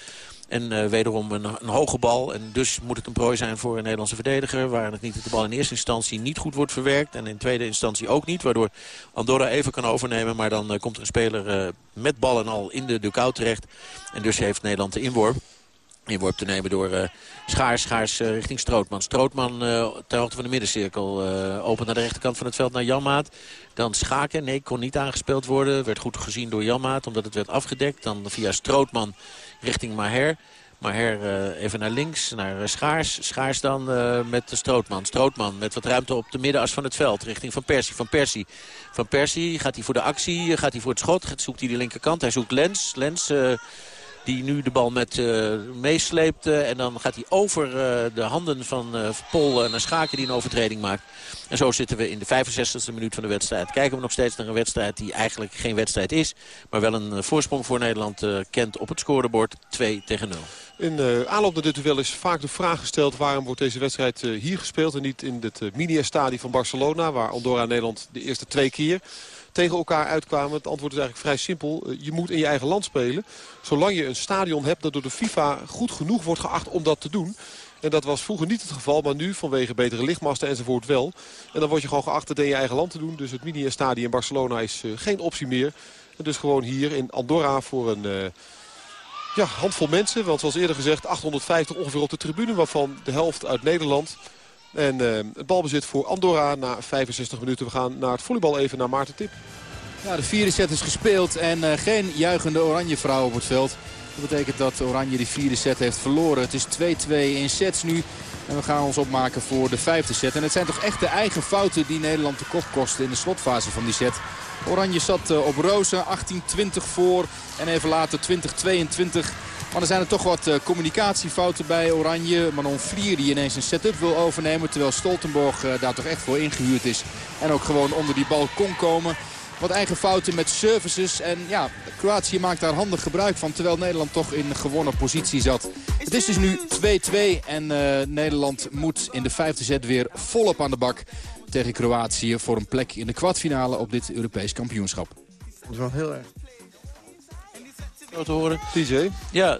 En wederom een, een, hoge bal. En dus moet het een prooi zijn voor een Nederlandse verdediger. Waar het niet dat de bal in eerste instantie niet goed wordt verwerkt. En in tweede instantie ook niet. Waardoor Andorra even kan overnemen. Maar dan komt er een speler met ballen al in de dugout terecht. En dus heeft Nederland de inworp. Inworp te nemen door uh, Schaars. Schaars uh, richting Strootman. Strootman uh, ter hoogte van de middencirkel. opent naar de rechterkant van het veld naar Janmaat. Dan Schaken. Nee, kon niet aangespeeld worden. Werd goed gezien door Janmaat omdat het werd afgedekt. Dan via Strootman richting Maher. Maher even naar links, naar Schaars. Schaars dan met de Strootman. Strootman met wat ruimte op de middenas van het veld. Richting Van Persie. Van Persie. Van Persie gaat hij voor de actie. Gaat hij voor het schot. Zoekt hij de linkerkant. Hij zoekt Lens. Lens... Die nu de bal met uh, meesleept. Uh, en dan gaat hij over uh, de handen van Pol naar Schaken die een overtreding maakt. En zo zitten we in de 65e minuut van de wedstrijd. Kijken we nog steeds naar een wedstrijd die eigenlijk geen wedstrijd is. Maar wel een voorsprong voor Nederland kent op het scorebord 2 tegen 0. In aanloop naar dit duel is vaak de vraag gesteld... waarom wordt deze wedstrijd hier gespeeld en niet in het mini-stadion van Barcelona... waar Andorra Nederland de eerste twee keer tegen elkaar uitkwamen. Het antwoord is eigenlijk vrij simpel. Eh, je moet in je eigen land spelen. Zolang je een stadion hebt dat door de FIFA goed genoeg wordt geacht om dat te doen. En dat was vroeger niet het geval, maar nu vanwege betere lichtmasten enzovoort wel. En dan word je gewoon geacht het in je eigen land te doen. Dus het mini-stadion in Barcelona is uh, geen optie meer. En dus gewoon hier in Andorra voor een... Uh, ja, handvol mensen, want zoals eerder gezegd 850 ongeveer op de tribune... waarvan de helft uit Nederland. En uh, het balbezit voor Andorra na 65 minuten. We gaan naar het volleybal even naar Maarten Tip. Ja, de vierde set is gespeeld en uh, geen juichende oranje vrouw op het veld. Dat betekent dat Oranje die vierde set heeft verloren. Het is 2-2 in sets nu. En we gaan ons opmaken voor de vijfde set. En het zijn toch echt de eigen fouten die Nederland de kop kosten in de slotfase van die set. Oranje zat uh, op rozen, 18-20 voor en even later 20-22. Maar er zijn er toch wat uh, communicatiefouten bij Oranje. Manon Vlier die ineens een setup wil overnemen. Terwijl Stoltenborg uh, daar toch echt voor ingehuurd is. En ook gewoon onder die bal kon komen. Wat eigen fouten met services. En ja, Kroatië maakt daar handig gebruik van. Terwijl Nederland toch in gewonnen positie zat. Het is dus nu 2-2. En uh, Nederland moet in de vijfde set weer volop aan de bak. Tegen Kroatië voor een plek in de kwartfinale op dit Europees kampioenschap. Dat is wel heel erg te horen. TJ. Ja,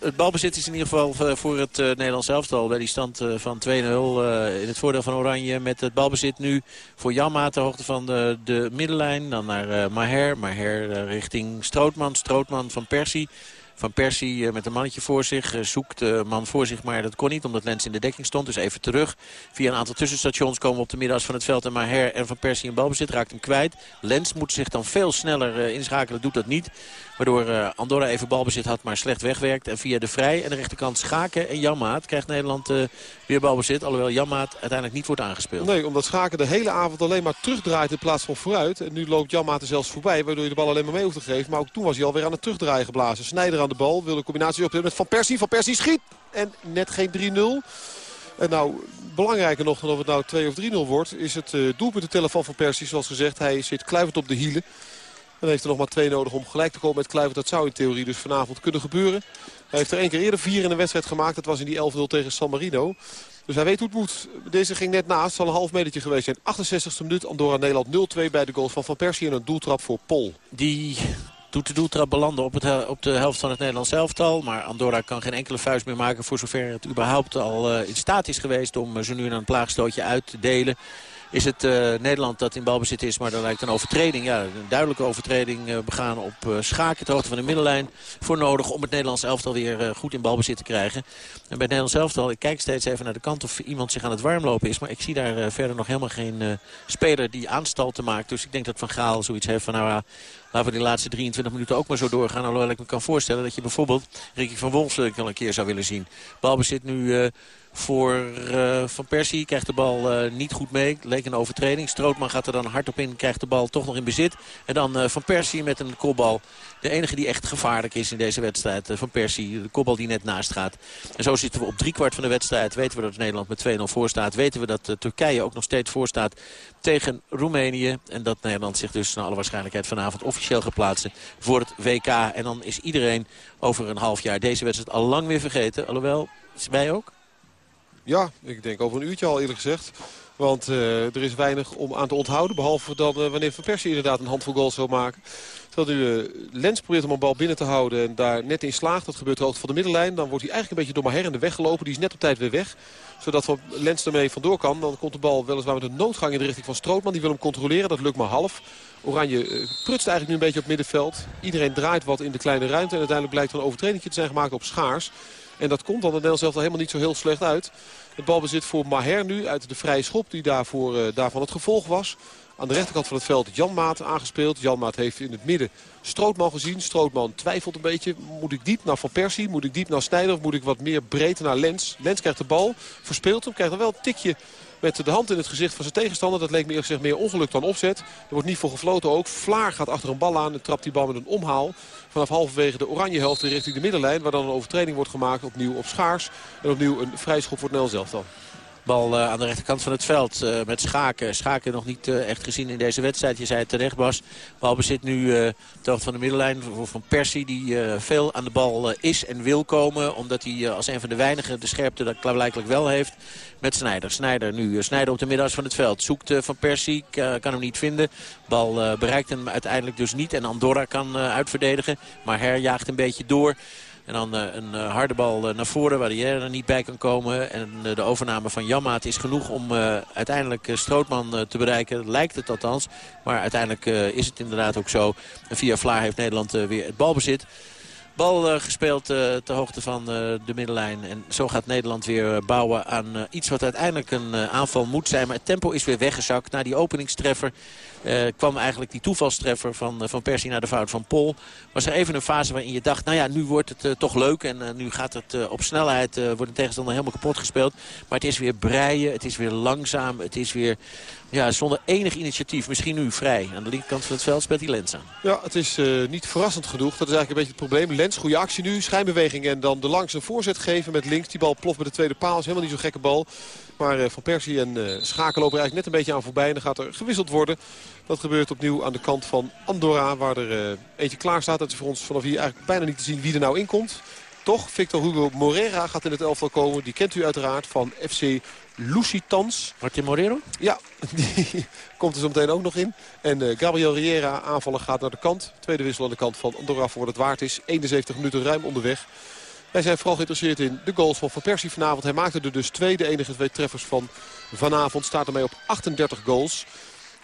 het balbezit is in ieder geval eh, voor het uh, Nederlands elftal. Bij die stand uh, van 2-0 uh, in het voordeel van Oranje. Met het balbezit nu voor Janma ter hoogte van de, de middenlijn. Dan naar Maher. Maher richting Strootman. Strootman van Persie. Van Persie met een mannetje voor zich. zoekt de man voor zich, maar dat kon niet omdat Lens in de dekking stond. Dus even terug. Via een aantal tussenstations komen we op de middags van het veld. En Maher en Van Persie in balbezit raakt hem kwijt. Lens moet zich dan veel sneller inschakelen. Doet dat niet. Waardoor uh, Andorra even balbezit had, maar slecht wegwerkt. En via de Vrij en de rechterkant Schaken en Jammaat krijgt Nederland uh, weer balbezit. Alhoewel Jammaat uiteindelijk niet wordt aangespeeld. Nee, omdat Schaken de hele avond alleen maar terugdraait in plaats van vooruit. En nu loopt Jammaat er zelfs voorbij, waardoor je de bal alleen maar mee hoeft te geven. Maar ook toen was hij alweer aan het terugdraaien geblazen. Snijder aan de bal, wil een combinatie op met Van Persie. Van Persie schiet en net geen 3-0. En nou, belangrijker nog dan of het nou 2 of 3-0 wordt... is het uh, de telefoon van Persie. Zoals gezegd, hij zit kluivend op de hielen. Dan heeft er nog maar twee nodig om gelijk te komen met Kluivert. Dat zou in theorie dus vanavond kunnen gebeuren. Hij heeft er één keer eerder vier in een wedstrijd gemaakt. Dat was in die 11-0 tegen San Marino. Dus hij weet hoe het moet. Deze ging net naast. zal een half metertje geweest zijn. 68e minuut. Andorra Nederland 0-2 bij de goals van Van Persie. En een doeltrap voor Pol. Die doet de doeltrap belanden op, het, op de helft van het Nederlands elftal. Maar Andorra kan geen enkele vuist meer maken voor zover het überhaupt al uh, in staat is geweest om uh, ze nu een plaagstootje uit te delen is het uh, Nederland dat in balbezit is. Maar dan lijkt een overtreding, ja, een duidelijke overtreding begaan op uh, Schaken. Ter hoogte van de middenlijn voor nodig om het Nederlands elftal weer goed in balbezit te krijgen. En bij het Nederlands elftal, ik kijk steeds even naar de kant of iemand zich aan het warmlopen is. Maar ik zie daar verder nog helemaal geen speler die aanstalten maakt. Dus ik denk dat Van Gaal zoiets heeft van nou laten we die laatste 23 minuten ook maar zo doorgaan. Alhoewel ik me kan voorstellen dat je bijvoorbeeld Ricky van Wolfswinkel een keer zou willen zien. Balbezit nu voor uh, Van Persie. Krijgt de bal uh, niet goed mee. Leek een overtreding. Strootman gaat er dan hard op in. Krijgt de bal toch nog in bezit. En dan uh, Van Persie met een kopbal. De enige die echt gevaarlijk is in deze wedstrijd. Van Persie. De kopbal die net naast gaat. En zo zitten we op driekwart van de wedstrijd. Weten we dat Nederland met 2-0 voor staat. Weten we dat Turkije ook nog steeds voor staat tegen Roemenië. En dat Nederland zich dus naar alle waarschijnlijkheid vanavond officieel gaat plaatsen voor het WK. En dan is iedereen over een half jaar deze wedstrijd al lang weer vergeten. Alhoewel, wij ook. Ja, ik denk over een uurtje al eerlijk gezegd. Want uh, er is weinig om aan te onthouden. Behalve dan uh, wanneer Van Persie inderdaad een handvol goals zou maken. Terwijl nu uh, Lens probeert om een bal binnen te houden en daar net in slaagt. Dat gebeurt hoogte van de middenlijn. Dan wordt hij eigenlijk een beetje door Maher in de weg gelopen. Die is net op tijd weer weg. Zodat Van Lens ermee vandoor kan. Dan komt de bal weliswaar met een noodgang in de richting van Strootman. Die wil hem controleren. Dat lukt maar half. Oranje prutst eigenlijk nu een beetje op middenveld. Iedereen draait wat in de kleine ruimte. En uiteindelijk blijkt er een overtreding te zijn gemaakt op Schaars. En dat komt dan het Nederlands helemaal niet zo heel slecht uit. Het balbezit voor Maher nu uit de vrije schop die daarvoor, uh, daarvan het gevolg was. Aan de rechterkant van het veld Janmaat aangespeeld. Janmaat heeft in het midden Strootman gezien. Strootman twijfelt een beetje. Moet ik diep naar Van Persie? Moet ik diep naar Snijder? Of moet ik wat meer breed naar Lens? Lens krijgt de bal. Verspeelt hem. Krijgt dan wel een tikje met de hand in het gezicht van zijn tegenstander. Dat leek me eerlijk meer ongeluk dan opzet. Er wordt niet voor gefloten ook. Vlaar gaat achter een bal aan en trapt die bal met een omhaal. Vanaf halverwege de oranje helft richting de middenlijn. Waar dan een overtreding wordt gemaakt. Opnieuw op Schaars. En opnieuw een vrijschop voor het Nel zelf dan. Bal uh, aan de rechterkant van het veld uh, met Schaken. Schaken nog niet uh, echt gezien in deze wedstrijd. Je zei het terecht Bas. Bal bezit nu de hoogte van de middenlijn Van Persie. Die veel aan de bal is en wil komen. Omdat hij als een van de weinigen de scherpte dat klaarblijkelijk wel heeft. Met Snijder. Snijder nu. Snijder op de middenas van het veld. Zoekt Van Persie. kan hem niet vinden. Bal bereikt hem uiteindelijk dus niet. En Andorra kan uitverdedigen. Maar herjaagt een beetje door. En dan eh, een eh, harde bal eh, naar voren waar de er niet bij kan komen. En de overname van Jammaat is genoeg om uiteindelijk Strootman te bereiken. Lijkt het althans. Maar uiteindelijk is het inderdaad ook zo. En via Vlaar heeft Nederland weer het balbezit. Bal gespeeld ter hoogte van de middenlijn. En zo gaat Nederland weer bouwen aan iets wat uiteindelijk een aanval moet zijn. Maar het tempo is weer weggezakt na die openingstreffer. Uh, kwam eigenlijk die toevalstreffer van, uh, van Persie naar de fout van Pol. Was er even een fase waarin je dacht, nou ja, nu wordt het uh, toch leuk. En nu gaat het op snelheid, wordt de tegenstander helemaal kapot gespeeld. Maar het is weer breien, het is weer langzaam, het is weer ja, zonder enig initiatief. Misschien nu vrij. Aan de linkerkant van het veld speelt hij Lens aan. Ja, het is niet verrassend genoeg. Dat is eigenlijk een beetje het probleem. Lens, goede actie nu, schijnbeweging en dan de langs een voorzet geven met links. Die bal ploft bij de tweede paal, is helemaal niet zo'n gekke bal. Maar Van Persie en uh, Schaken lopen er eigenlijk net een beetje aan voorbij. En dan gaat er gewisseld worden. Dat gebeurt opnieuw aan de kant van Andorra. Waar er uh, eentje klaar staat. Het is voor ons vanaf hier eigenlijk bijna niet te zien wie er nou in komt. Toch, Victor Hugo Morera gaat in het elftal komen. Die kent u uiteraard van FC Lusitans. Martin Morero? Ja, die komt er zo meteen ook nog in. En uh, Gabriel Riera, aanvaller, gaat naar de kant. Tweede wissel aan de kant van Andorra voor wat het waard is. 71 minuten ruim onderweg. Wij zijn vooral geïnteresseerd in de goals van Van Persie vanavond. Hij maakte er dus twee, de enige twee treffers van vanavond. Staat ermee op 38 goals.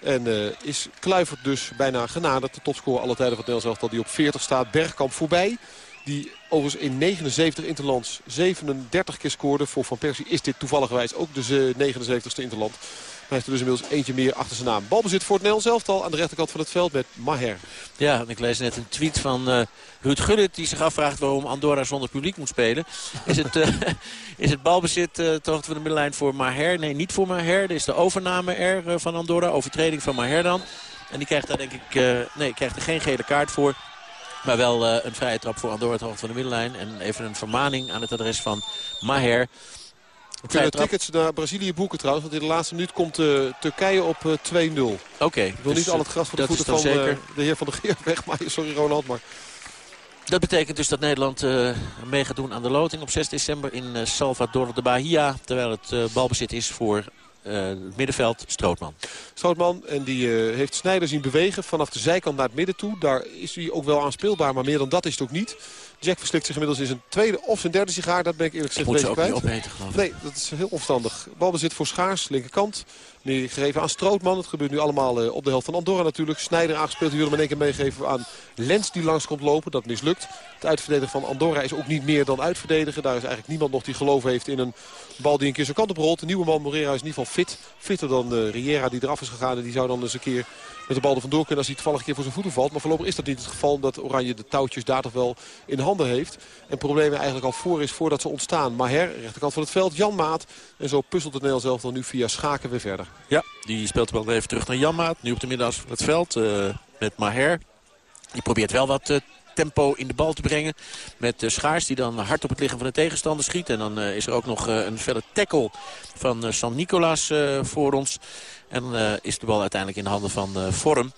En uh, is Kluivert dus bijna genaderd. De topscorer alle tijden van het Nederlands elftal die op 40 staat. Bergkamp voorbij. Die overigens in 79 interlands 37 keer scoorde. Voor Van Persie is dit toevallig ook de 79ste interland. Hij heeft er dus inmiddels eentje meer achter zijn naam. Balbezit voor het Nederlands elftal aan de rechterkant van het veld met Maher. Ja, ik lees net een tweet van uh, Ruud Gullit die zich afvraagt waarom Andorra zonder publiek moet spelen. Is het, uh, is het balbezit hoogte van de middenlijn voor Maher? Nee, niet voor Maher. Dit is de overname er van Andorra. Overtreding van Maher dan. En die krijgt daar denk ik nee, krijgt er geen gele kaart voor. Maar wel een vrije trap voor Andorra ter hoogte van de middenlijn. En even een vermaning aan het adres van Maher. We kunnen tickets naar Brazilië boeken trouwens. Want in de laatste minuut komt uh, Turkije op uh, 2-0. Oké. Okay, ik wil dus niet al het gras voor de voeten van uh, de heer Van der Geer wegmaaien. Sorry Ronald, maar... Dat betekent dus dat Nederland uh, mee gaat doen aan de loting op 6 december in Salvador de Bahia. Terwijl het balbezit is voor het middenveld Strootman. Strootman en die heeft Snijder zien bewegen vanaf de zijkant naar het midden toe. Daar is hij ook wel aanspeelbaar, maar meer dan dat is het ook niet. Jack verslikt zich inmiddels in zijn tweede of zijn derde sigaar. Dat ben ik eerlijk gezegd beetje kwijt. Opeten. Nee, dat is heel onverstandig. Balbezit voor Schaars, linkerkant. Nu gegeven aan Strootman. Het gebeurt nu allemaal uh, op de helft van Andorra natuurlijk. Snijder aangespeeld. Die willen hem in één keer meegeven aan Lens die langs komt lopen. Dat mislukt. Het uitverdedigen van Andorra is ook niet meer dan uitverdedigen. Daar is eigenlijk niemand nog die geloof heeft in een bal die een keer zijn kant op rolt. De nieuwe man Morera is in ieder geval fit. Fitter dan uh, Riera die eraf is gegaan. En die zou dan eens een keer met de bal er vandoor kunnen als hij toevallig een keer voor zijn voeten valt. Maar voorlopig is dat niet het geval omdat Oranje de touwtjes daar toch wel in handen heeft. En problemen eigenlijk al voor is voordat ze ontstaan. Maher, rechterkant van het veld, Jan Maat. En zo puzzelt het Nederlands zelf dan nu via Schaken weer verder. Ja, die speelt wel even terug naar Jan Maat. Nu op de middag van het veld uh, met Maher. Die probeert wel wat uh, tempo in de bal te brengen. Met uh, Schaars die dan hard op het liggen van de tegenstander schiet. En dan uh, is er ook nog uh, een felle tackle van San Nicolas voor ons. En is de bal uiteindelijk in de handen van Vorm.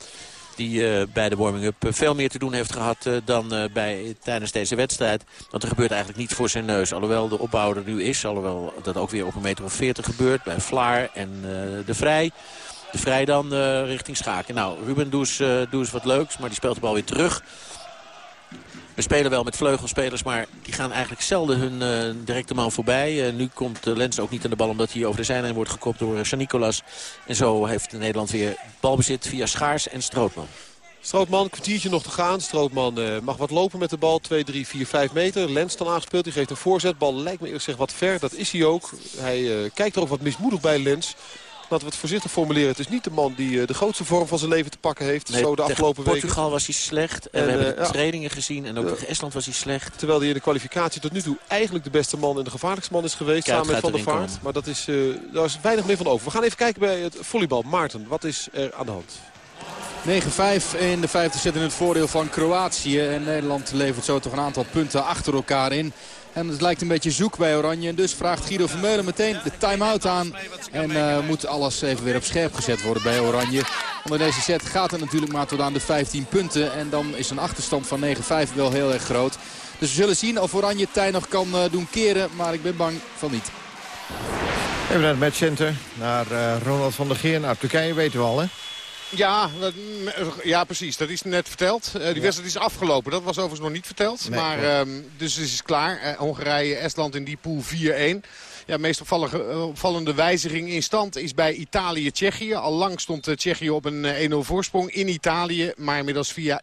Die bij de warming-up veel meer te doen heeft gehad dan bij, tijdens deze wedstrijd. Want er gebeurt eigenlijk niets voor zijn neus. Alhoewel de opbouw er nu is. Alhoewel dat ook weer op een meter of 40 gebeurt. Bij Vlaar en de Vrij. De Vrij dan richting Schaken. Nou, Ruben doe eens, doe eens wat leuks. Maar die speelt de bal weer terug. We spelen wel met vleugelspelers, maar die gaan eigenlijk zelden hun uh, directe man voorbij. Uh, nu komt uh, Lens ook niet aan de bal omdat hij over de zijlijn wordt gekopt door uh, Nicolas. En zo heeft Nederland weer balbezit via Schaars en Strootman. Strootman, kwartiertje nog te gaan. Strootman mag wat lopen met de bal. 2, 3, 4, 5 meter. Lens dan aangespeeld. Die geeft een voorzet. Bal lijkt me eerlijk gezegd wat ver. Dat is hij ook. Hij kijkt er ook wat mismoedig bij Lens. Laten we het voorzichtig formuleren. Het is niet de man die uh, de grootste vorm van zijn leven te pakken heeft. Nee, zo de afgelopen weken. Portugal was hij slecht. En, en we hebben de trainingen gezien. En ook tegen Estland was hij slecht. Terwijl hij in de kwalificatie tot nu toe eigenlijk de beste man en de gevaarlijkste man is geweest. samen met Van der Vaart. Maar dat is, daar is weinig meer van over. We gaan even kijken bij het volleybal. Maarten, wat is er aan de hand? 9-5 in de vijfde set in het voordeel van Kroatië. En Nederland levert zo toch een aantal punten achter elkaar in. En het lijkt een beetje zoek bij Oranje. Dus vraagt Guido Vermeulen meteen de time-out aan. En uh, moet alles even weer op scherp gezet worden bij Oranje. Onder deze set gaat het natuurlijk maar tot aan de 15 punten. En dan is een achterstand van 9-5 wel heel erg groot. Dus we zullen zien of Oranje Tij nog kan uh, doen keren. Maar ik ben bang van niet. Even naar het matchcenter. Naar uh, Ronald van der Geer. Naar Turkije weten we al hè? Ja, ja, precies. Dat is net verteld. Uh, die ja. wedstrijd is afgelopen. Dat was overigens nog niet verteld. Nee, maar, um, dus het is klaar. Uh, Hongarije, Estland in die pool 4-1. Ja, meest opvallende wijziging in stand is bij Italië-Tsjechië. Al lang stond Tsjechië op een 1-0 voorsprong in Italië. Maar inmiddels via